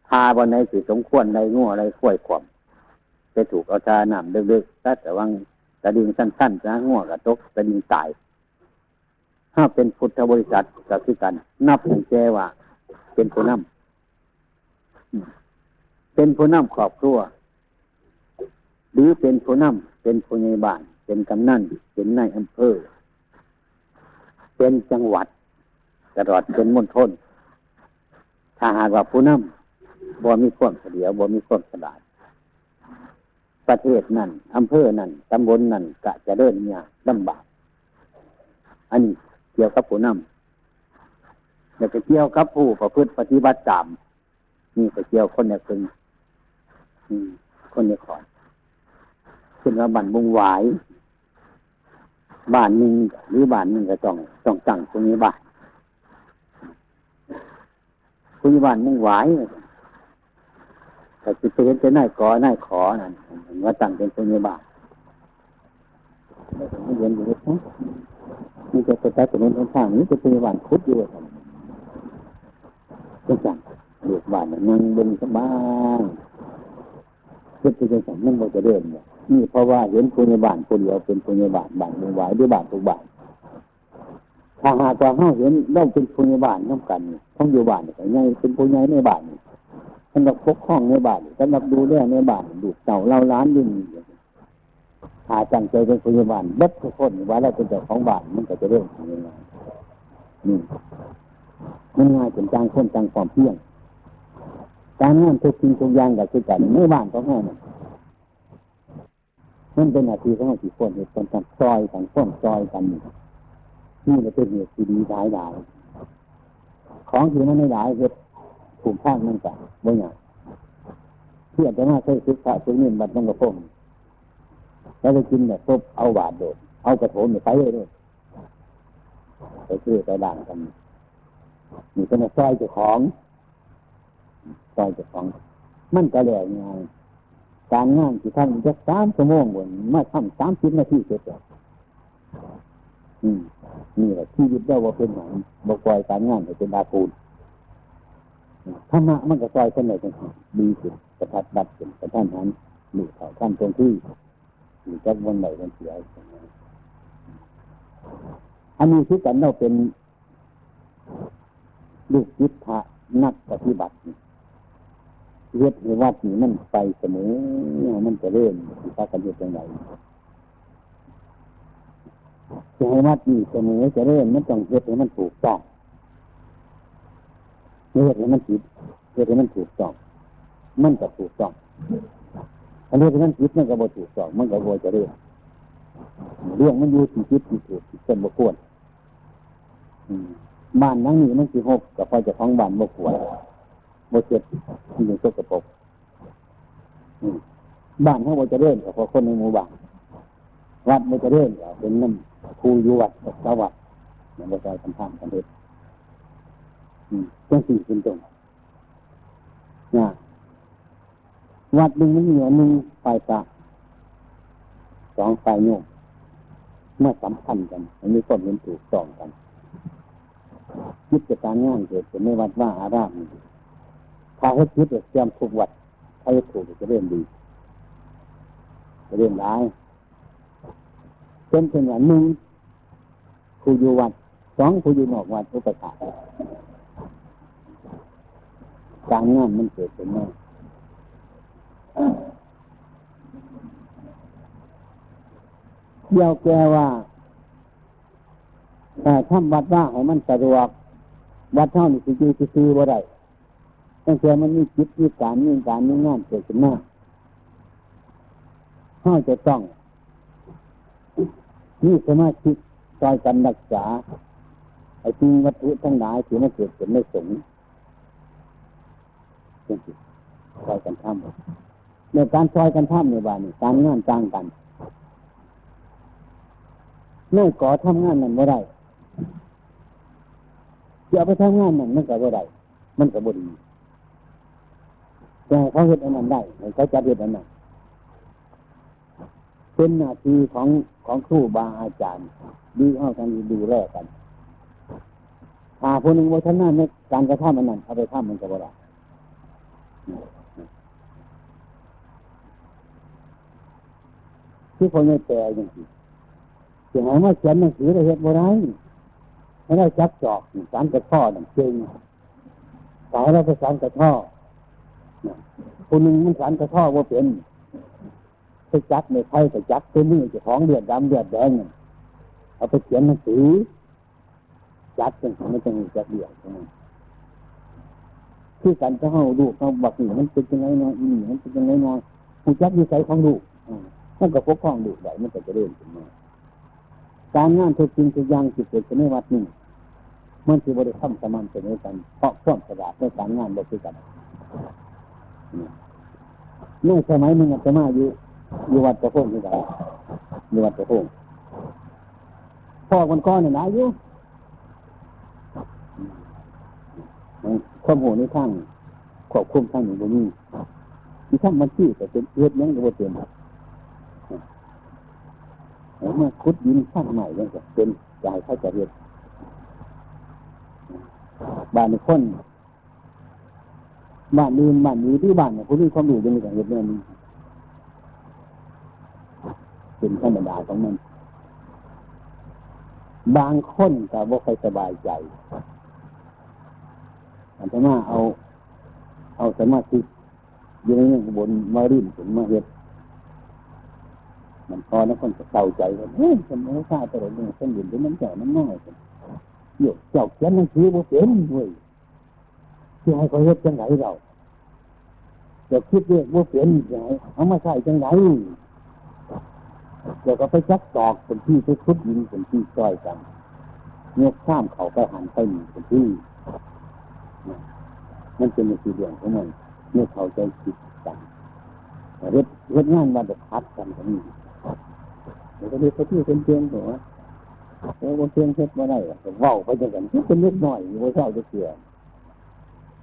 ทาบนในสิสมควรในง่วอะไรข่วยขวม ไปถูกเอาชาหนำเด็กๆถ้าแต่ว่ากระดิ่งสั้นๆนะง่วงกระตกกระดิ่งตาย ถ้าเป็นพุทธบริษัทก็คือกัน นับถึงแจว่า เป็นผู้นำเป็นผู้นำครอบครัว หรือเป็นผู้นำเป็นผู้ใหญ่บ้าน เป็นกำนันเป็นนายอำเภอ เป็นจังหวัดตลอดเป็นมณฑลถ้าหากว่าผู้นำบ่มีความเฉลียวบ่มีความสลาด ประเทศนั่นอำเภอนั่นตำบลนั่นกะจะเดินเนี่ยลำบาก อันนี้เกี่ยวกับผู้นำแล้วก็เกี่ยวกับผู้ประพฤติปฏิบัติตามนี่ก็เกี่ยวคนเนี่ยเป็นคนเนี่ยขอนขึ้นว่าบันบุงหวายบ้านหนึ่งหรือบ้านหนึ่งก็ต้องต้องตั้งตรงนี้บ้านคุณบ้านมุงหวาย แต่จิตเห็นจะน่ายกอน่ายขอนั่นว่าตั้งเป็นคุณบ้านไม่เย็นอยู่เลยนะนี่จะไปใช้ถนนทางนี้จะเป็นบ้านคุดอยู่จังสันเด็กบ้านนั่งบนสบายเพื่อจะสันนั่นเราจะเดินเนี่ยนี่เพราะว่าเห็นผู้ในบ้านคนเดียวเป็นผู้ในบ้านบ้านมืองไหวด้วยบ้านทุกบ้านถ้าหากว่าเขาเห็นเราเป็นผู้ในบ้านน้ำกันต้องอยู่บ้านเนี่ยไงเป็นผู้ใหญ่ในบ้าน สำหรับปกครองในบ้านสำหรับดูแลในบ้านดูเต่าเราล้านยิ่งหาจังใจเป็นผู้ใหญ่บ้านเบ็ดทุกคนว่าเราเป็นเจ้าของบ้านมันก็จะเริ่มยังไงนี่มันง่ายเป็นจางคนจางความเพียงการงานทุกสิ่งทุกอย่างกับคือกันในบ้านของเรายมันเป็นอาชีพของเราที่คนเหตุคนกันซอยกันคนซอยกันนี่เราเป็นเหตุที่ดีหลายหลายของที่มันไม่หลายเหตุ ถูกข้างมันกันบ่อย่างเพื่อจะมาใช้ศึกษาศึกเงินบัตรต้องกระพงแล้วไปกินเนี่ยปุ๊บเอาบาดโดดเอากระโถนไปเลยด้วยไปซื้อไปด่างกันนี่เป็นซอยเจ้าของซอยเจ้าของ มันก็เลยไงการงานที่ท่านจะสามชั่วโมงบนมาทำสามสิบนาทีเสร็จแล้วนี่แหละที่ยึดได้ว่าเป็นหนังบกปล่อยการงานเป็นดาคูน ธรรมะมันก็ซอยเช่นไรกันดีสุดกระทัดบัดสุดกระท่านหันหลุดเขาท่านตรงที่หรือจักวันไหนวันเสียอันนี้คือกันเราเป็นลูกยิทธะนักปฏิบัติเรียกในวัดนี้มันไปเสมอมันจะเริ่มที่พระกันเรียกยังไงจะให้วัดนี้เสมอจะเริ่มมันต้องเรียกให้มันถูกต้อง เรียกให้มันผิดเรียกให้มันถูกต้อง มันจะถูกต้องอันนี้ให้มันผิดมันก็บ่ถูกต้องมันก็บ่จะเริ่มเรื่องมันอยู่ที่ผิดที่ถูกที่เป็นบ่ควรบ้านนั่งนี้มันสิหกกับพอจะท้องบ้านบ่ขวดบ่เจ็ดที่อยังสกประปกบ้านเขาบ่จะเริ่มกับพอคนในหมู่บ้านวัดบ่จะเริ่มกับเป็นน้ำครูอยู่วัดกับวัดมันบ่ใจคำถามกันเด็ด จังสี่เป็นตรงนะวัดหนึ่งมันเหนือหนึ่งไฟตาสองไฟโยมเมื่อสัมพันธ์กันมันมีความเห็นถูกต้องกันคิดจะการงานเกิดขึ้นในวัดว่าอารามถ้าให้คิดจะเตรียมทุกวัดถ้าให้ถูกจะเริ่มดีจะเริ่มร้ายเป็นเป็นอย่างหนึ่งผู้อยู่วัดสองผู้อยู่นอกวัดอุปการ การงานมันเกิดขึ้นมาเดียวแกว่าแต่ทำวัดว่าให้มันสะดวก วัดเท่านี้สิอยู่ซื้อบ่ได้ตั้งแต่มันมีจิตมีการมีการมีงานเกิดขึ้นมาเข้าจะต้องนี่สมาธิซอยกันรักษาไอ้ที่วัตถุทั้งหลายที่มันเกิดขึ้นไม่สง จริงๆซอยกันทำในการซอยกันทำในบ้านการงานจ้างกันไม่ก่อทำงานนั้นไม่ได้จะไปทำงานนั่นมันก็บ่ได้มันก็บ่ดีแต่เขาเห็นอันนั้นได้เขาจะเห็นอันนั้นเป็นหน้าที่ของของครูบาอาจารย์ดีเอากันดูแลกันถ้าคนหนึ่งว่าท่านนั้นในการกระทำอันนั้นเอาไปทำมันก็บ่ได้ ที่คนไม่แปลอย่างนี้เสียงว่าเขียนหนังสือเราเห็นบ่ได้ไม่ได้จับจอกสารกระท่อนังเจงสายเราไปสารกระท่อคนหนึ่งมันสารกระท่อว่าเป็นไปจักในไทยไปจักเป็นนี่จะท้องเดือดดำเดือดแดงเอาไปเขียนหนังสือจัดเป็นไม่ต้องจักเดือด ที่การจะเข้าดูเขาบอกนี่มันเป็นยังไงเนาะนี่มันเป็นยังไงเนาะผู้จักอยู่ใส่ของดูมันก็ปกครองดูได้มันก็จะเริ่มขึ้นมาการงานทุกสิ่งทุกอย่างที่เกิดขึ้นในวัดนี้มันคือบริษัทสม่ำเสมอกันเพราะความสะอาดในการงานบริกันเมื่อสมัยหนึ่งอาตมาอยู่อยู่วัดประพงที่ไหนอยู่วัดประพงพ่อคนก้อนเนี่ยนะอยู่ ข้อมูลในทางควบคุมทางหนึ่งตรงนี้ที่ทางมันที่แต่เป็นเอื้อยังก็เป็นเมื่อคุดยินสร้างใหม่ยังจะเป็นใจเข้าจะเรียนบานคนบ้านนี้บ้านนี้ที่บ้านเนี่ยผู้ที่ความรู้เป็นอย่างเงี้ยนี่เป็นธรรมดาของมัน บางคนก็บ่ค่อยสบายใจ อันที่าเอา เอาสมาธิอยู่ในบนมารินถึงมาเฮ็ดมันพอนะคนจะเศร้าใจกันเฮ้ยฉันไม่ทราบแต่เรื่องฉันเห็นด้วยน้ำใจมันน้อยเยอะเจ้าเขียนหนังสือบ่เป็นด้วยที่ให้เขาเฮ็ดจังไรเราจะคิดเรื่องบ่เป็นยังไงเอามาใส่จังไรเดี๋ยวก็ไปจักตอกเป็นที่ไปคุดยินเป็นที่ซอยกันเนื้อข้ามเขาไปหันไปหนีเป็นที่ มันเป็นในสีเดียงของมันเมื่อเขาใจคิดกันเฮ็ดเฮ็ดงานมาเด็ดพัดกันก็มีเดี๋ยวก็เรียกที่เป็นเพียงตัวโอ้เพียงเฮ็ดมาได้ก็เว้าไปจังกันเป็นเล็กน้อยอยู่ว่าเจ้าจะเสีย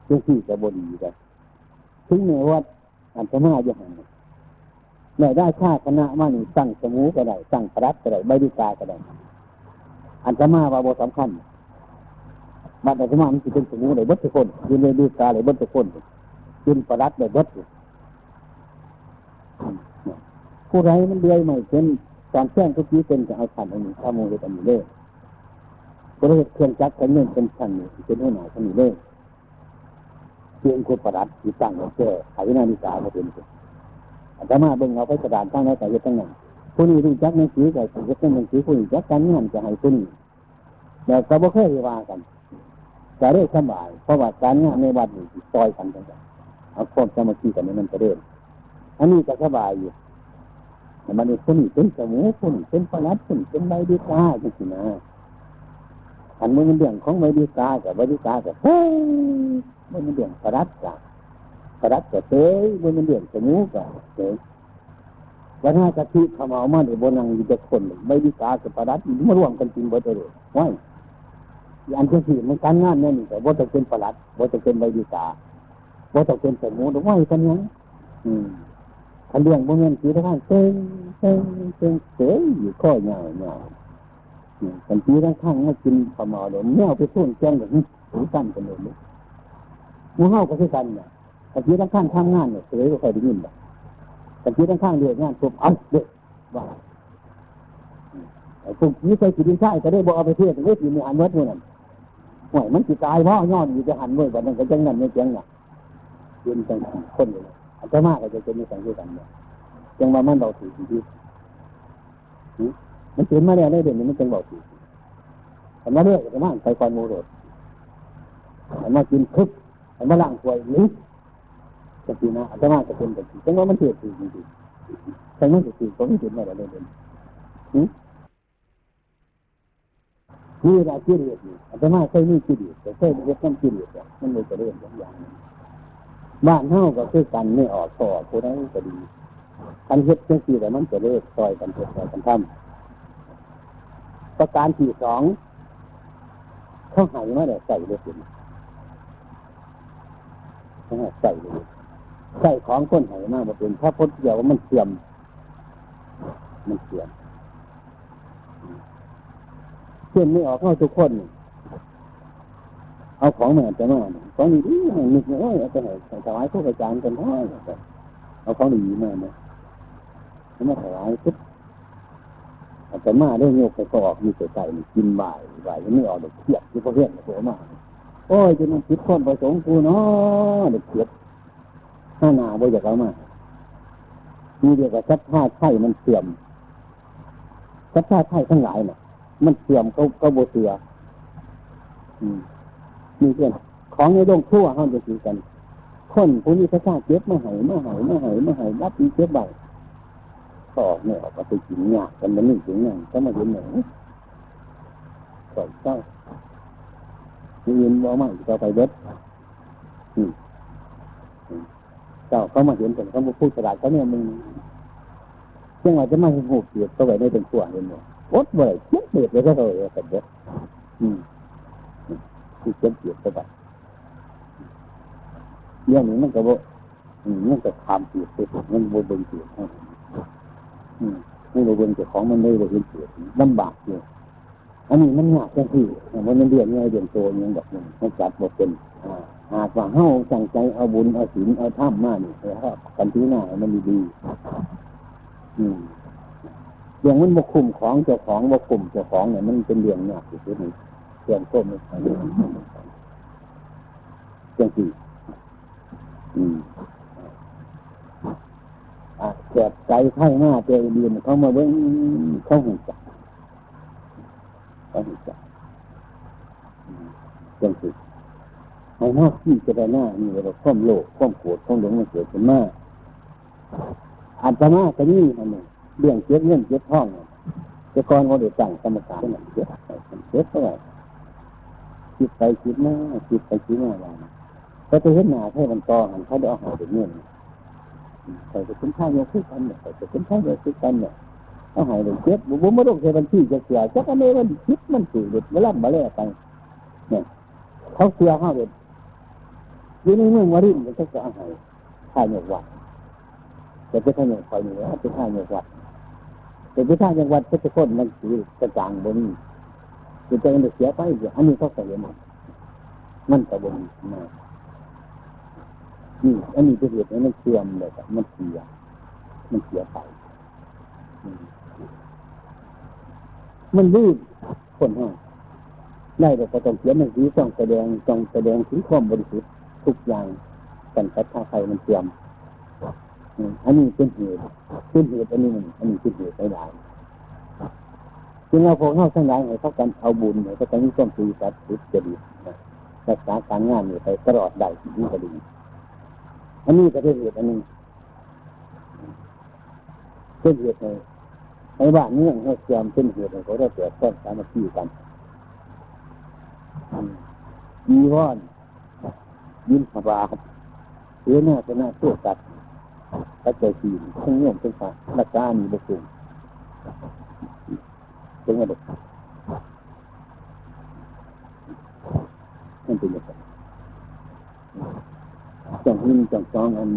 เจ้าที่จะบดีกันถึงแม้ว่าอันตมาจะหันแม่ได้ค่าคณะมานี่ตั้งสมูก็ได้ตั้งพระก็ได้ใบดิกาก็ได้อันตมาว่าบทสำคัญ บัดอันตมามันจะเป็นสมูได้บัดทุกคนยืนในดีกาได้บัดทุกคนยืนพระได้บัดผู้ไรมันเดือยไม่เป็นตอนแจ้งทุกทีเป็นจะเอาขันอันนี้ข้ามูลอันนี้เลยบริเวณเครื่องจักรกันเงินเป็นขันเป็นหัวหน้าขันนี้เลยเพียงคนประดับที่ตั้งแก่ขายนาฬิกาก็เป็นอาจารย์มาเบิ่งเอาไปกระดานตั้งแล้วแต่ยึดตั้งนั้นผู้นี้รู้จักหนังสือกับยึดตั้งหนังสือผู้นี้จักการงานจะให้ผู้นี้แต่ก็บ่เคยว่ากัน จะเรียกสบาย เพราะว่าการงานในวัดนี่ซอยกันกันเอาความสมาธิกันนี่มันจะเริ่อันนี้ก็สบายอยู่แต่มันเป็นคนเป็นสมุนคนเป็นประหลัดคนเป็นใบดีกาจริงๆนะอันนี้มันเรื่องของใบดีกากับใบดีกากับเฮ้ยมันเป็นเรื่องประหลัดกับประหลัดกับเต้ยมันเป็นเรื่องสมุนกับเต้ยวันน้ากะทิขมเอามาในบนังอยู่จะคนใบดีกากับประหลัดมันร่วมกันจริงบ่ได้เลยว้า อันที่สี่มันการงานเนี่ยนี่แต่ว่าจะเป็นประหลัดว่าจะเป็นใบดีกาว่าจะเป็นสมุนหรือว่ากันยังอืมขันเลี้ยงโมเมนต์สีทั้งเต้งเต้งเต้งเต้งอยู่ข้อใหญ่ใหญ่ขันตีทั้งข้างมากินขมอาเดี๋ยวแมวไปทุ่นแจ้งแบบนี้หูตั้นกันเลยมูเฮาก็คือกันเนี่ยขันตีทั้งข้างทำงงานเนี่ยเสยก็คอยได้ยินแบบขันตีทั้งข้างเรียกงานจบเอาเด็กว่าไอ้พวกนี้เคยกินใช่ก็ได้บอกเอาไปเทศเลยกินในอันวัดนู่นน่ะ ห่วยมันจิตายเพราะย้อนอยู่จะหันด้วยแบบนั้นก็จังนั้นไม่จังน่ะยืนจังคนเลยอาจจะมากก็จะเป็นในสังเกตกันเนี่ยจังว่ามันเบาสีดีมันตื่นมาแล้วได้เด่นมันเป็นเบาสีแต่มาเรื่อยแต่มาไปคอนโมโรดแต่มากินคึกแต่มาล่างถวยนี้จะกินนะอาจะมากจะเป็นแบบจังว่ามันเสียสีจริงๆจังว่าเสียสีก็ไม่ถึงมาแล้วได้เด่น นี่เราคิดเรียดนี่อาจจะมาเคยมีคิดเรียดแต่เคยเรียกน้ำคิดเรียดมันเลยจะเรื่องอย่างนี้บ้านเฮาก็คือกันไม่ออกต่อผู้นั้นก็ดีคันเฮ็ดเช่นสี่แต่มันจะเลิกซอยกันเฮ็ดซอยกันทำประการที่สองเขาหายมาแต่ใส่เลยสิเขาใส่เลยใส่ของคนหายมากมาเป็นถ้าพดเดียวมันเสื่อมมันเสื่อม เช่นไม่ออกเข้าทุกคนเอาของมาจะมาของดีดีนึกว่าจะให้ถวายพวกอาจารย์กันได้เอาของดีมาเนี่ยมาถวายปุ๊บอาจจะมาได้โยกไปก็ออกมีใส่ใส่กินบ่ายบ่ายยังไม่ออกเด็กเทียบที่พระเพื่อนโผล่มาโอ้ยจะมันคิดคนประสงค์กูเนาะเด็กเทียบห้านาบ่อยากเอามามีเดียวกับชัดท่าไข่มันเสื่อมชัดท่าไข่ทั้งหลายน่ะ มันเสื่อมเขาเขาโบเสืออืมมีเพื่อนของในโลกทั่วเขาจะกินกัน คนผู้นี้พระเจ้าเจ็บมาหายมาหายมาหายมาหายรับมีเจ็บใบต่อเนี่ยออกไปกินหยากันมันนี่ถึงอย่างก็มาเห็นหนึ่งสอยเจ้ายินว่าไม่จะไปเบ็ดเจ้าเขามาเห็นแต่เขาพูดสลาดเขาเนี่ยมึงยังไงจะไม่หูเกียดเขาไว้ในเป็นขวานเห็นไหม อดบ่อยเจ็บเด็ดเลยก็เลยแต่เด็ดอืมที่เจ็บเกียดไปเรื่องนี้มันก็บ่มันก็ความเกียดไปมันบ่เบิ่งเกียดไม่ได้เบิ่งเจ้าของมันไม่ได้เห็นเกียดลำบากอยู่อันนี้มันยากจังที่มันมันเรียนง่ายเรียนโตอย่างแบบนึงมันจัดบทเป็นหากว่าเฮาสั่งใจเอาบุญเอาศีลเอาธรรมมานี่แล้วกันที่หน้ามันดีดีอืม อย่างมันบกคุมของเจ้าของบกคุมเจ้าของเนี่ยมันเป็นเรื่องยากที่สุดนี่เรื่องก้มไม่ใช่เรื่องสี่อืมอะแจกใจไข่หน้าเจอดีนเขามาเบิ้งเขาหูจักเขาหูจักจังสี่ในหน้าที่จะได้หน้ามีเราข้อมโลกข้อมโกรธข้อมหลงมันเกิดขึ้นมาอันตมาก็นี่อันนี้ เรื่องเจ็บเงินเจ็บท้องจะก่อนเขาเดือดสั่งกรรมการเจ็บเจ็บเท่าไหร่คิดไปคิดมาคิดไปคิดมาว่าเขาจะเห็นหนาให้มันต่อหันเขาได้เอาหายเด็กเงินใส่จะเป็นข้าวโยคุกันเนี่ยใส่จะเป็นข้าวโยคุกันเนี่ยเอาหายเด็กเจ็บบุบไม่ต้องใช้บัญชีจะเสียจักอันนี้มันคิดมันสื่อเด็ดเวลามาเล่ไปเนี่ยเขาเสียข้าวเด็ดยู่ในเมืองวารินมันก็จะเอาหายข้าวโยกวัดแต่เป็นข้าวโยกคอยอยู่แล้วเป็นข้าวโยกวัด แต่เป็นข้าวโยกวัดก็จะคนมันสีกระจางบนจะเจอเสียไปเดี๋ยวอันนี้เขาเสียหมดมันกระบนมานี่อันนี้เป็นเหตุให้มันเสื่อมเลยครับมันเสียมันเสียไปมันรีบคนห้าได้แต่ก็ต้องเขียนหนังสือต้องแสดงต้องแสดงถึงความบริสุทธิ์ทุกอย่างกันกัถ้าใครมันเสื่อม อันนี้เป็นเหตุเป็นเหตุอันนี้มันอันนี้เป็นเหตุหลายจึงเราพวกเข้าทั้งหลายให้เขากันเอาบุญให้เขากันมีความสุขสัตย์สุจริตรักษาการงานนี่ไปตลอดได้ที่ก็ดีอันนี้ก็เป็นเหตุอันหนึ่งเป็นเหตุในในบ้านนี้ให้เสื่อมเป็นเหตุให้เขาได้เกิดต้นสามัคคีกันมีว่อนยินสบายเสียหน้าเป็นหน้าเสื่อกัด กระจายสีทั้งเงื่อนทั้งฝาลักษามีบุกุเป็นไงเด็กนั่นเป็นยังไงจังหินจังจองอัน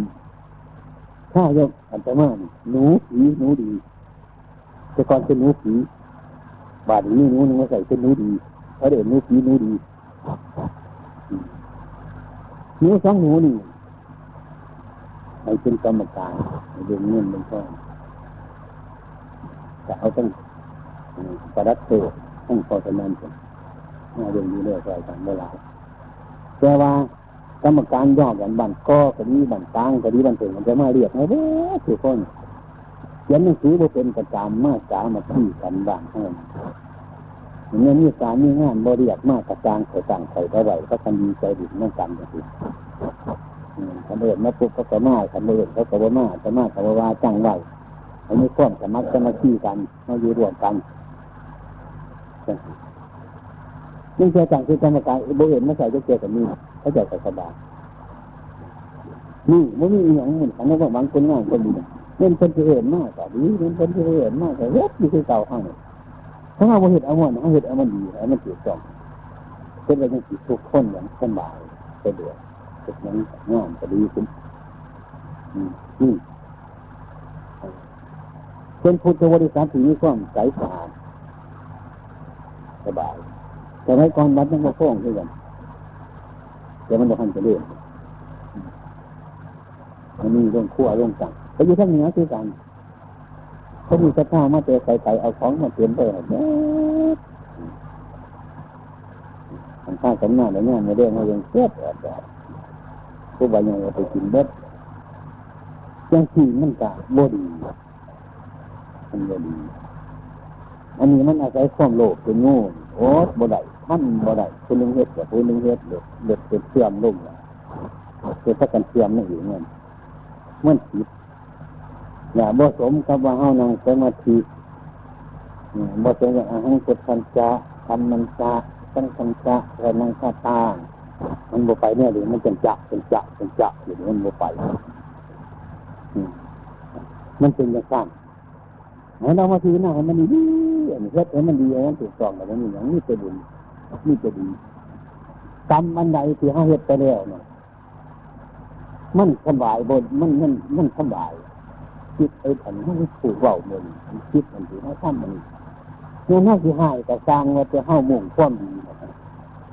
ข้ายกอันตรมาหนูผีหนูดีแต่ก่อนเป็นหนูผีบาดนี้หนูนึงมาใส่เป็นหนูดีเขาเดินหนูผีหนูดีหนูสองหนูนี่ ให้เป็นกรรมการเรื่องเงินเป็นข้อจะเอาต้องประดับตัวต้องพอสนั้นกันเรื่องนี้เรื่อยๆกันเวลาแต่ว่ากรรมการย่อกันบันก็ก็ดีบันกลางก็ดีบันถึงมันจะมาเรียกให้เด้อทุกคนเขียนหนังสือบ่เป็นประจำมาสามาที่กันบ้างเท่านั้นเมื่อมีการมีงานบริยากมากกระจางใส่ต่างใส่เท่าไหร่ก็คันดีใจดีนั่งกันอย่างนี้ คันเดินมาปุ๊บก็จะมาคันเดินเขาก็บ่มาจะมาเขาว่าจังไหวอันนี้ข้อมสมัครจะมาที่กันมาอยู่รวมกันนี่คือจังคือกรรมการบริเวณมาใส่จะเจอกับนี่เขาจะสบายนี่ไม่มีอย่างเหมือนกันแล้วก็บางคนง่ายคนดีเล่นเป็นเห็นมากกว่าดีเล่นเป็นเห็นมากกว่าเล็กนี่คือเก่าข้างถ้าเอาเห็ดเอามันเอาเห็ดเอามันดีเอามันเกี่ยวกับเป็นอะไรที่ทุกคนอย่างสบายสะดวก ทุกนั้นงานก็ดีขึ้นนี่เป็นพุทธบริษัทที่มีความใสสะอาดสบายแต่ไม่ก่อนวัดต้องมาฟ้องด้วยกันเดี๋ยวมันจะทำจะเรื่องอันนี้เรื่องขั้วเรื่องต่างไปอยู่ทั้งเหนือคือกันเขามีกระท้ามาเตะใส่ใส่เอาของมาเตรียมไปเนี่ยมันข้าสำนักเนี่ยไม่ได้มาเรื่องเสียบแบบ ผู้บายังไปกินเบ็ดยังที่มันกะบดีมันบดี อันนี้มันอาศัยความโลภเป็นงูโอ้บ่ได้ท่านบ่ได้คนหนึ่งเฮ็ดกับคนหนึ่งเฮ็ดเด็ดเด็ดเป็นเสื่อมลงคือถ้ากันเสื่อมนั่นเองเงินมันผิดอย่าบ่สมกับว่าเฮานั่งสมาธิบ่สมกับอาหังกุศลจะทำมันจะตั้งคันจะแระนังคาตา มันบ่ไปเนี่ยหรือมันเป็นจะเป็นจะเป็นจะหรือมันบ่ไปมันเป็นอย่างนั้นให้เรามาทีหน้ามันดีอันนี้เฮ็ดให้มันดีอันถูกต้องแล้วนี่อย่างนี้จะบุญนี่จะดีกรรมอันใดที่เฮาเฮ็ดไปแล้วเนี่ยมันสบายบนมันมันมันสบายคิดไอ้ผันให้ผูกเบาเหมือนคิดมันถือให้ทำมันเนี่ยน่าสิหายแต่สร้างว่าจะเข้ามุ่งความดี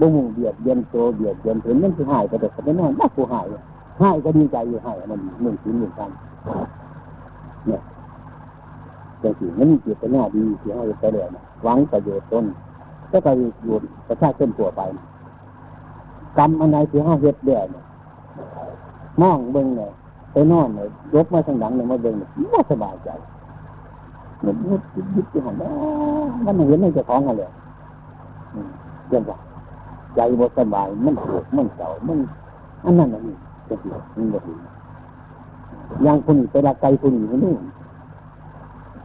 บ่มุ่งเบียดเบียนโตเบียดเบียนเห็นมันสิหายไปแต่ก็ไม่นอนว่าผู้หายหายก็ดีใจอยู่หายมันหนึ่งศีลหนึ่งกันเนี่ยจังสิมันมีเจตนาดีที่ให้ไปเลยนะหวังประโยชน์ตนก็ไปอยู่ประชาชนตัวไปกรรมอันไหนที่ห้าเฮ็ดเดือดเนี่ยมองเบิ่งเนี่ยไปนอนเนี่ยยกมาทางหลังเนี่ยมาเบิ่งเนี่ยว่าสบายใจเหมือนยึดยึดยึดที่หันมันเห็นในเจ้าของอะไรเรื่องว่า ใจบ่สบายมันโกรธมันเศร้ามันอันนั้นอันนี้จะดีมันบ่ดีอย่างคนนี้ไปละไกลคนนี้คนนี้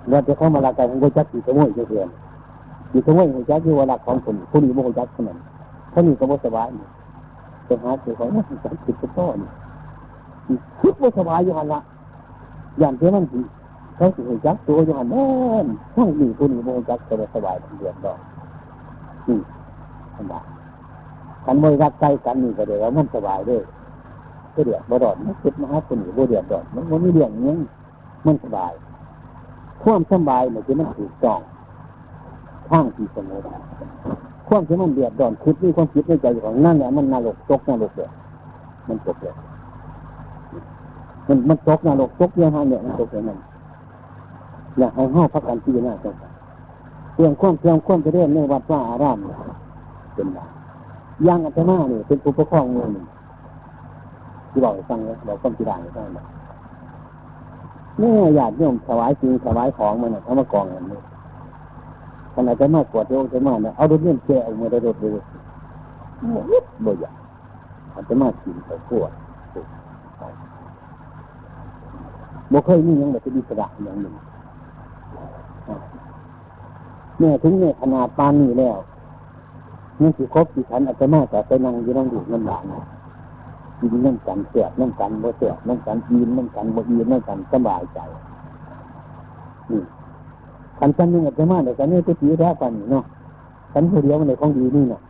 เราจะเข้ามาละไกลของกุจักสีขโมยเพื่อนสีขโมยกุจักที่ว่าละของคนคนนี้บ่กุจักคนนั้นคนนี้ก็บ่สบายไปหาเจ้าของมันจักติดกระต้อนคิดบ่สบายอยู่หันละอย่างเที่มันสิเขาสิกุจักตัวอยู่หันแน่นทั้งนี้คนนี้บ่กุจักก็สบายเดือดร้อนนี่ลำบา กกันบริรักใจกันนี่ก็เดี๋ยวมันสบายด้วยก็เดือดบ่ดอดมันคิดมาหาคนอื่นบ่เดือดดอดมันมันมีเรื่องนี้มันสบายความสบายเนี่ยคือมันถูกต้องทางที่สมมติความที่มันเดือดดอนคิดนี่ความคิดในใจของนั่นเนี่ยมันนรกตกนรกเลยมันตกเลยมันมันตกนรกตกเรื่องเนี่ยมันตกเลยมันอยากให้ห้าพักกันที่หน้าจังเรื่องความเพียงความจะเรื่องในวัดว่าอารามเนี่ยเป็นแบบ ย่างอัตมาเนี่ยเป็นผู้ปกครองมือหนึ่งที่บอกฟังเนี่ยบอกความที่ได้ให้ฟังเนี่ยแม่ญาติโยมถวายจริงถวายของมันเอามากองกันนี่ขณะจะมากวดโยมจะมาเนี่ยเอารถเล่นแก่เอามาได้รถเลยหมดบ่อยากอาจจะมากินไปขวดบ่เคยมีอย่างแบบที่อิสระอย่างหนึ่งเนี่ยถึงเนี่ยขนาดปานนี้แล้ว นี่คือครบที่ฉันอาจจะมาแต่ไปนั่งอยู่นั่งอยู่นั่งหลานกินนั่งกันเสียบนั่งกันบ่เสียบนั่งกันยืนนั่งกันบ่ยืนนั่งกันสบายใจนี่ขันฉันนึงอาจจะมาแต่ฉันนี่ก็ถือแท้กันเนาะฉันคนเดียวมันในของดีนี่เนาะ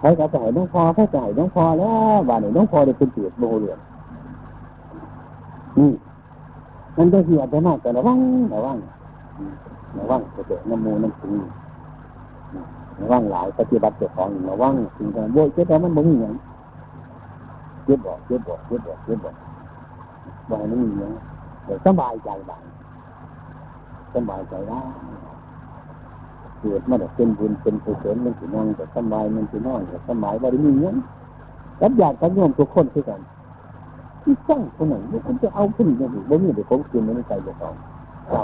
ใครก็จะให้น้องพอใครจะให้น้องพอแล้วบ้านนี้น้องพอได้เป็นเกียรติโบเรือนนี่มันได้ที่อาจจะมาแต่ระวังระวังระวังจะเจอน้ำมูน้ำซึง ระวังหลายปฏิบัติเจ้าของอย่างวังสิ่งต่างๆโว้ยเจ้าแต่มันบ่มีอย่างเจ็บบอกเจ็บบอกเจ็บบอกเจ็บบอกบ่ให้มันมีอย่างเดี๋ยวสบายใจบ้างสบายใจได้เกิดมาแบบเป็นบุญเป็นกุศลมันสินั่งแต่สบายมันสินอนแต่สบายบ่ได้มีอย่างรับญาติกันโยมทุกคนคือกันที่สร้างคนไหนคุณจะเอาขึ้นอย่างอื่บ่มีเดี๋ยวผมกินในใจเจ้าของเรา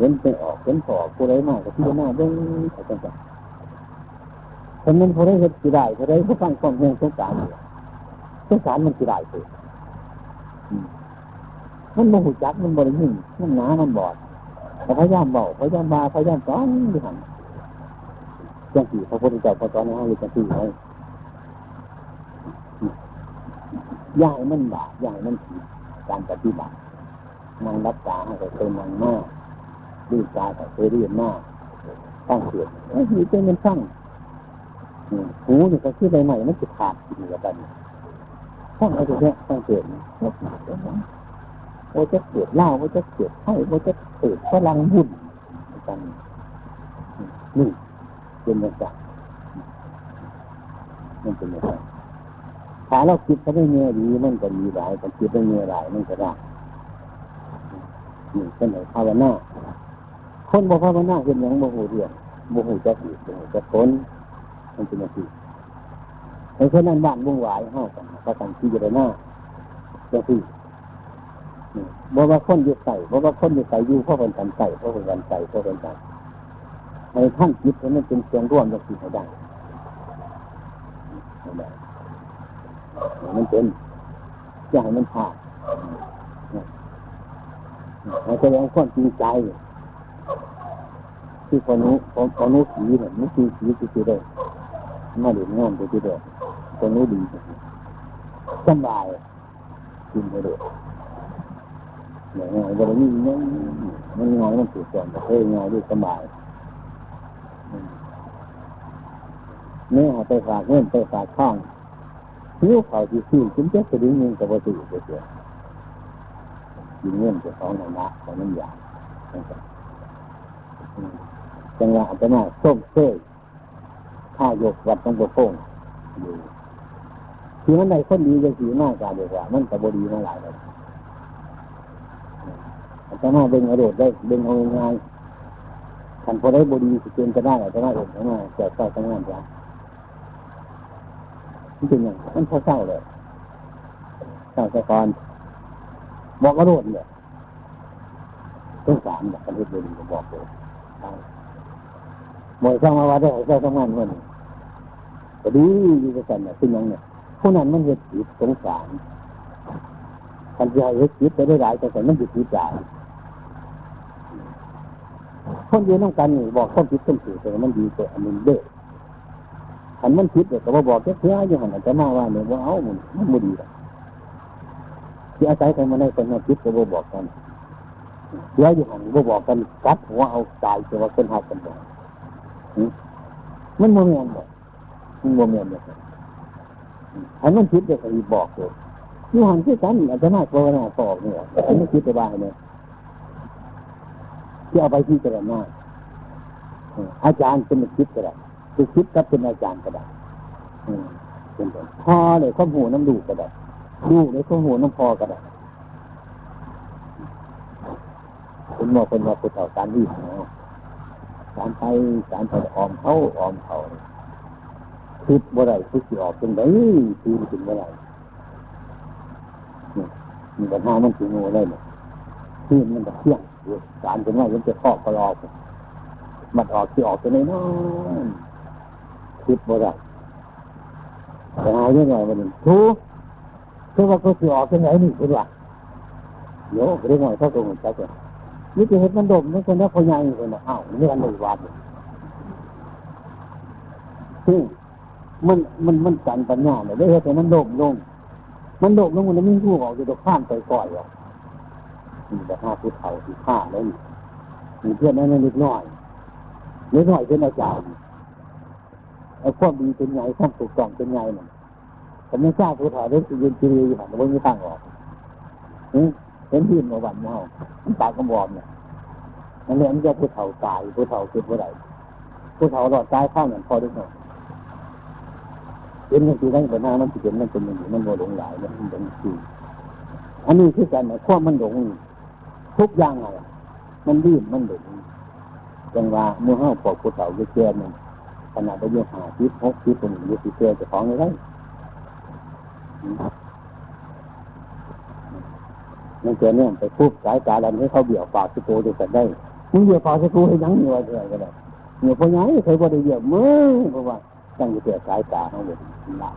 เห็นไปออกเห็นพอผู้ใดมากกับที่หน้าเบ้งเขาจังจังคนนั้นผู้ใดเห็นกี่ได้ผู้ใดผู้ฟังความเพียงสงสารสงสารมันกี่ได้สิมันโมโหจักมันบริยิ่งมันหนามันบอดพยายามบอกพยายามมาพยายามสอนดิหันจังสี่พระพุทธเจ้าพอตอนนี้ให้จังสี่ให้ย่ายมันบาปย่ายมันผิดการปฏิบัตินางรักษาให้เป็นนางมาก ดีกาแต่เคยเรียนมากตั้งเสียงไอ้หีเป็นมันช่างหูนี่ก็คือใบใหม่มันจะขาดอยู่กับกันช่างอะไรเนี่ยตั้งเสียงว่าจะเกิดเล่าว่าจะเกิดไข้ว่าจะเกิดพลังบุญกันนี่เป็นอย่างไรมันเป็นอย่างไรถ้าเราคิดก็ได้เงี้ยดีมันก็ดีหลายถ้าคิดได้เงี้ยหลายมันก็ได้นี่เป็นไหนภาวนา คนบ่ภาวนาเห็นอย่างโมโหเรียนโมโหจะผิดโมโหจะพ้นมันเป็นอย่างนี้ในเช่นนั้นบ้านวุ่นวายห้ากันพระกันที่จะได้หน้าอย่างที่บ่ว่าคนอยู่ใส่บ่ว่าคนอยู่ใส่อยู่เพราะเป็นกันใส่เพราะเป็นกันใส่เพราะเป็นกันในท่านคิดให้นเป็นเสียงร่วมอย่างที่ได้มันเป็นอยาให้มันผ่านเราแสดงความจริงใจ ที่คนนู้คนคนนู้สีเนี่ยมันสีสีที่ได้ไมาเด่นงามไปที่เดียวคนนู้ดีสบายกินไปเลยเนี่ยง่ายแต่นี่มันมันง่ายมันถูกต้องแต่เฮ้ยง่ายด้วยสบายเนี่ยไปฝากเงินไปฝากข้องหิ้วเขาที่ซื้อกินเจ๊กระดิ่งเงินกับวัตถุเสียกินเงินจะสองหนักของมันใหญ่ จังหวะอาจจะมาส้มเซ่ข้ายกวัดต้องโป่งอยู่ที่มันในคนดีจะสีมากกว่าเดีกว่า มันจะบดีมาหลายเลยอาจจะมาเบ่งอรดได้เบ่งเอาง่ายขันพอได้บดีสิเกณฑ์จะได้อาจจะมาเอ็นเข้ามาแจกข้าวทั้งงานจ้ะมันเป็นอย่างมันพอเศร้าเลยเศร้าสะกอนบอกอรดเนี่ยต้องสามแบบประเทศบดีบอกเลย หมดสร้างมาว่าได้เจ้าทำงานวันก็ดีอยู่กันเนี่ยเป็นยังเนี่ยผู้นั้นมันเหตุผิดสงสารคันจะเหตุผิดไปได้หลายแต่แต่มันผิดผิดจ่ายคนเดียวน้องกันนี่บอกคนผิดคนถูกแต่มันดีกว่อันนึงเด้อขันมันผิดเดี๋ยวก็บอกแค่เพื่ออยู่หันจะมาว่าเนี่ยว่าเอามันมันไม่ดีที่อาศัยกันมาในคนมาผิดก็บอกกัน เพื่อยู่หันก็บอกกันกัดหัวเอาตายแต่ว่าคนหักกันบอกมันโมเมนต์มันโมเมนต์เลยอันนั้นคิดจะไปบอกเลยนี่หันที่กันอาจจะน่าภาวนาสอบเนี่ยอันคิดจะบ้าเนี่ยที่เอาไปที่จะได้มาอาจารย์เป็นคิดก็ได้คือคิดก็เป็นอาจารย์ก็ได้พอเลยข้อหูน้ำดูก็ได้ดูเลยข้อหูน้ำพอก็ได้ คุณหมอเป็นว่าเป็นต่อการวิ่งนะการไปการไปออมเขาออมเขาคิดบ่ได้คิดสิออกเป็นไงคิดถึงบ่ได้มีปัญหามันถึงง่ได้เนี่ยที่มันจะเที่ยงการเป็นว่ามันจะครอบก็รอกมันออกที่ออกตัวน้อยคิดบ่ได้แต่หาเรื่องไงมันทูคือว่าก็สิออกเป็นไงนี่คือว่าเดี๋ยวเรื่องอะไงถ้าตรงใจกัน นี่จะเห็นมันดมนี่คนนี้เขาใหญ่คนน่ะอ้าวนี่อันเลยวัดซึ่งมันมันมันกันปัญญาเนี่ยได้เห็นแต่มันดมลง มันดมลงมันไม่รู้ออกจะข้ามไปก่อยหรอกมีแต่ห้าพุทธเฒ่าที่ฆ่าแล้วมีเพื่อนนั่นนิดหน่อยนิดหน่อยเป็นอาจารย์ไอ้ความดีเป็นไงความถูกต้องเป็นไงเนี่ยผมไม่ทราบพุทธเฒ่าได้ยืนจีรีอยู่หันว่าไม่ตั้งออก เห็นที่มาวันเมาตากระบอกเนี่ยนั่นเรื่องมันจะผู้เฒ่าตายผู้เฒ่าคือผู้ใดผู้เฒ่าหลอดตายข้าวอย่างพอได้หน่อยเป็นอย่างที่ได้ปัญหามันเป็นมันเป็นอย่างนี้มันโมหลงหลายมันหลงคืออันนี้คือการเนี่ยความมันหลงทุกอย่างอะไรมันดิ้นมันหลงจังว่าเมื่อห้าปอกผู้เฒ่าจะแก่หนึ่งขนาดได้ยังหาทิพหกทิพเป็นยี่สิบเจ้าจะของอะไร มันเจอเนี่ยไปพูดสายตาดันให้เขาเบี่ยวปากสกูจะกันได้มึงเบี่ยวปากสกูให้ยังเหนื่อยเลยก็ได้เหนื่อยเพราะยังเคยบ่ได้เบี่ยวมือเพราะว่าตั้งอยู่แต่สายตาเขาเลยละ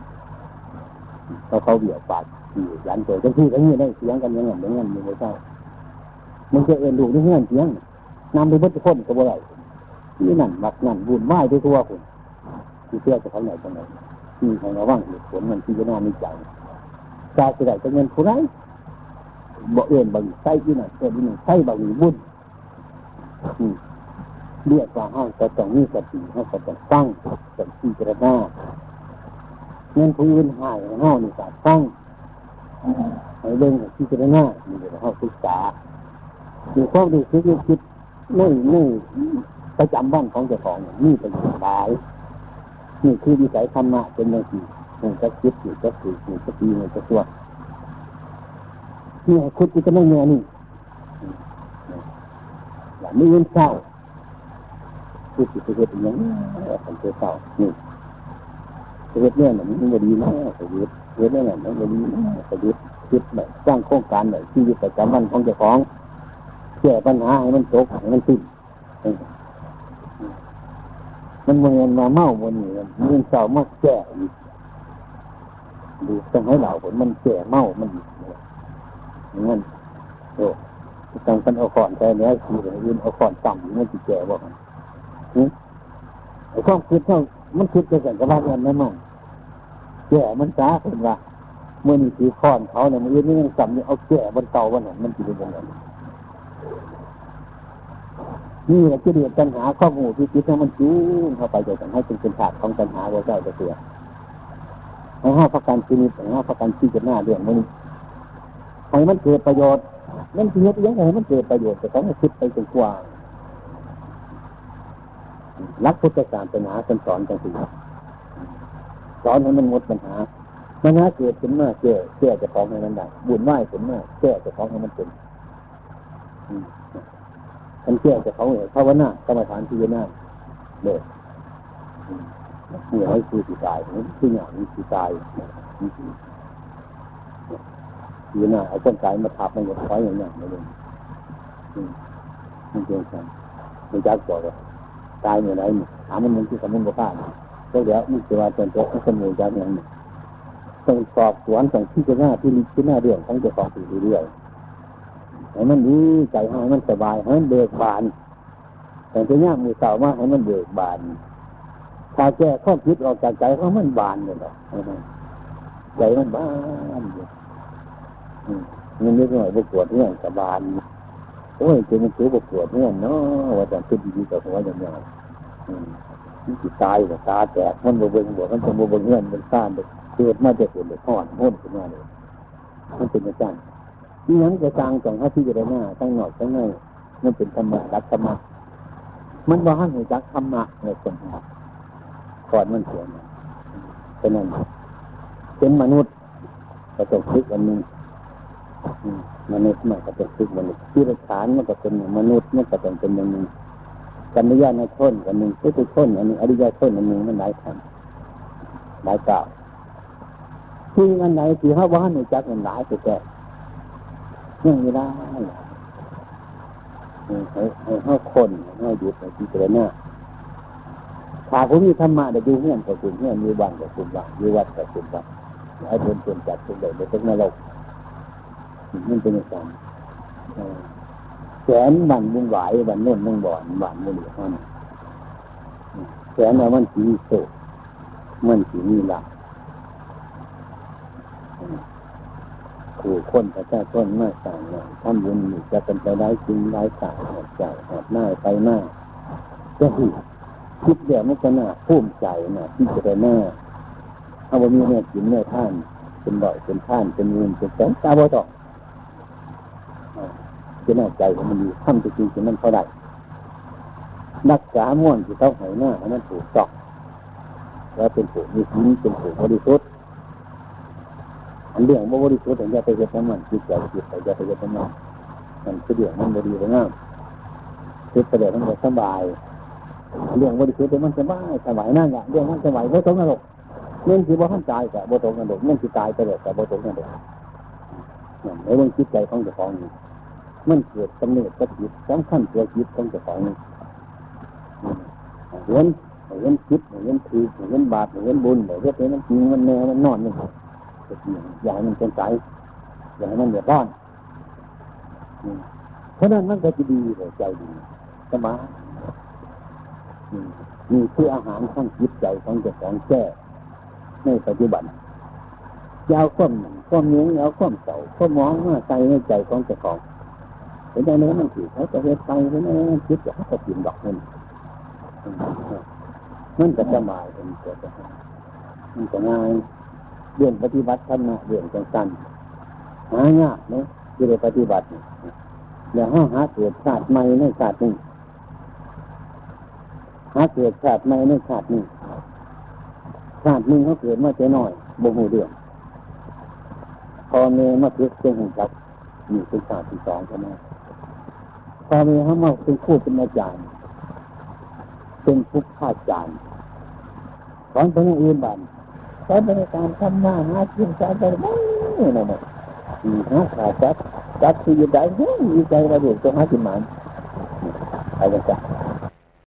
เขาเขาเบี่ยวปากที่ยันตัวจะที่ทั้งนี้ได้เสียงกันยังไงย่างนั้นอยู่ไม่ใช่มันจะเอ็นดูที่เงื่อนเสียงนำไปบดพ้นก็บ่ได้ที่นั่นวัดนั่นบุญไหว้ด้วยตัวคุณที่เชื่อจะเขาไหนตรงไหนที่ของระว่างเหตุผลมันที่จะน่ามีใจใจจะได้จะเงินผู้ไร บ่เอื่นบางใส่ที่นั่นเกิดที่นั่นใส่บางบุญเรียกว่าห้างก็ต้องมีสติห้างก็ต้องฟังต้องพิจารณาเงินผู้อื่นหายห้องนี่ก็ฟังให้เบิ่องพิจารณานี่เดี๋ยวห้องศึกษามีความรู้สึกคิดไม่ไม่ประจำบ้านของเจ้าของนี่เป็นหลายนี่คือวิสัยธรรมะเป็นอย่างที่มันจะคิดอยู่จะถืออยู่จะตีมันจะตัว เนี่ยคุณจะไม่เงี้ยนี่อย่างนี้เงินเศร้าคือสิเหตุอย่างนี้ผมเคยเศร้านี่เหตุเนี่ยมันไม่ดีนะเหตุเหตุเนี่ยมันไม่ดีนะเหตุคิดแบบสร้างโครงการแบบที่ประจำวันของเจ้าของแก้ปัญหาให้มันจบให้มันสิ้นมันเงินมาเมาบนนี้เงินเศร้ามากแก่ดูต้องให้เหล่าผลมันแก่เมามันอีก งั้นโอ้ต้องกันเอาขอนใช้เนื้อคือยืนเอาขอนต่ำมันจะแก่บอกไอ้ความคิดเท่ามันคิดจะกันกับว่าเงินไม่มั่งแก่มันจ้าเป็นว่าเมื่อนี่สีขอนเขาเนี่ยมันยืนนี่ยังจำนี่เอาแก่บนเตาบนนั้นมันจะเป็นยังไงนี่แหละที่เรียนปัญหาข้อมูลที่คิดให้มันจูงเข้าไปจะทำให้เป็นเป็นถาดของปัญหาว่าเจ้าจะเสียให้ห้าประกันชีวิตให้ห้าประกันชีวิตหน้าเรื่องมัน ให้มันเกิดประโยชน์ มันเกิดยังไงมันเกิดประโยชน์แต่ต้องคิดไปจนกว่ารักพุทธศาสนาเป็นสอนจังสิสอนให้มันหมดปัญหาปัญหาเกิดขึ้นมาแก้แก้จะฟ้องให้มันได้บุญไหวขึ้นมาแก้จะฟ้องให้มันเป็นท่านแก้จะฟ้องเลยภาวนากรรมฐานที่ยนาเด็กนี่อะไรคือสีตายนี่คืออย่างนี้สีตาย นี่คือยีนาเอาต้นกายมาทับมันก็คอยอย่างนี้ไม่เลยมันเป็นกันมันจักบอกเลยตายเมื่อไรถามมันมันที่สมุนบ้านก็เดี๋ยวมันจะว่าจนตัวสมุนจากอย่างนี้ต้องสอบสวนต้องที่จะหน้าที่ที่หน้าเรื่องทั้งจะสอบสี่เรื่อยให้มันดีใจให้มันสบายให้มันเบิกบานแต่จะยากมือสามาให้มันเบิกบานถ้าแก้ข้อคิดออกจากใจเขามันบานเลยหรอใจมันบานอยู่ นนิดหน่อยบวปวดเนี่ยสบานโอ้ยเจมันซื้อบวปวดเนี่ยเนาะว่าจะขึ้นดีๆกับหัวอย่างเงี้ยมันจิตายกับตาแตกมันบวเบิ้งบวมันจะบวเบิ้งเงี้ยมันซ่านเกิดมาจะเกิดเลยทอดห้นขึ้นมาเลยมันเป็นอาจารย์ที่นั้นจะจางจังเขาที่จะได้หน้าตั้งหน่อดตั้งในมันเป็นธรรมะรักธรรมะมันว่าให้จักธรรมะในคนหัก่อนมันเสียเป็นนั้นเป็นมนุษย์ก็ต้องคิดอันหนึ่ง มนุษย์มันก็ต้องคิดมนุษย์ที่ปรักษานมันก็เป็นมนุษย์มันก็ต้องเป็นอย่างหนึ่งกัญญาณชนอันหนึ่งพุทธชนอันหนึ่งอริยชนอันหนึ่งมันหลายคำหลายกล่าวที่อันไหนที่เขาว่าในจักมันหลายสุดแต่ยังไม่ได้ให้ให้เขาคนให้หยุดให้พิจารณาถ้าผมมีธรรมะเดี๋ยวดูเงี้ยกับคุณเงี้ยมีวันกับคุณวันมีวัดกับคุณวัดให้เป็นเป็นจัดเป็นเลยเป็นนรก มันเป็นอย่างแสนบันมุงไหวบันนุ่นมุ่งบ่อนบันมุ่งเหลือมันแสนแล้วมันสีโศกมันสีมีหลักขู่คนพระเจ้าต้นมาสั่งหน่อยทำบุญจะเป็นไปได้จริงได้สายหดใจหดหน้าไปหน้าจะหิคิดเดี๋ยวมันก็น่าพุ่มใจนะที่จะได้หน้าเอาวันนี้เนี่ยกินเนี่ยท่านเป็นบ่อยเป็นท่านเป็นเงินเป็นแสนตาบ่ต่อ จะน่ใจของมันดีทำจริงจริงมันเท่าไรนักษาม่วนที่ต้องหายหน้าให้มันถูกต้องแล้วเป็นผูกมีศีลเป็นผูกบริสุทธิ์อันเรื่องบริสุทธิ์อย่าไปเฮ็ดน้ำมันจิตใจจิตใจอย่าไปเฮ็ดน้ำมันมันคือเรื่องมันบริสุทธิ์งามคิดไปเดี๋ยวมันจะสบาย เรื่องบริสุทธิ์มันสบายสบายนั่นแหละเรื่องมันสบายไม่ตรงกันรกเรื่องที่บ่ท่านตายแต่บ่ตรงกันรกเรื่องที่ตายไปเลยแต่บ่ตรงกันรกในเรื่องจิตใจของเจ้าของนี่ มันเกิดกำเนิดกับจิตสำคัญตัวจิตของเจ้าของเห็นเห็นคิดเห็นถือเห็นบาปเห็นบุญเห็นเห็นมันจริงมันแน่มันนอนนี่อย่าให้มันเป็นใจอย่าให้มันเดือดร้อนเพราะนั้นมันก็จะดีเลยใจดีสมามีคืออาหารข้างจิตใจของเจ้าของแก้ในปัจจุบันยาวข้อมข้อมเนี้ยเอาข้อมเสาข้อมมองมาใจในใจของเจ้าของ เห็นได้ไหมมันถือเขาจะเฮ็ดไปเห็นไหมคิดจะเขาจะกินดอกมันมันจะสบายเป็นเกิดมันจะง่ายเรื่องปฏิบัติธรรมะเรื่องจังสันหายากเนาะที่ได้ปฏิบัติเดี๋ยวห้าหาเกิดชาติใหม่ในชาตินี้หาเกิดชาติใหม่ในชาตินี้ชาตินึงเขาเกิดมาเจ้น้อยบ่หูเรื่องพอเมมาเกิดเป็นหุ่นจับมีเป็นชาติที่สองใช่ไหม พอมีเขามาเป็นคู่เป็นอาจารย์ เป็นผู้ข้าจารย์สอนเป็นอื่นบ้างใช้บริการทำหน้าหากินใช้ไปไม่นะมันหาขาจัดจัดคืออยู่ได้มีใจระเบิดตัวหากินหมันอะไรกัน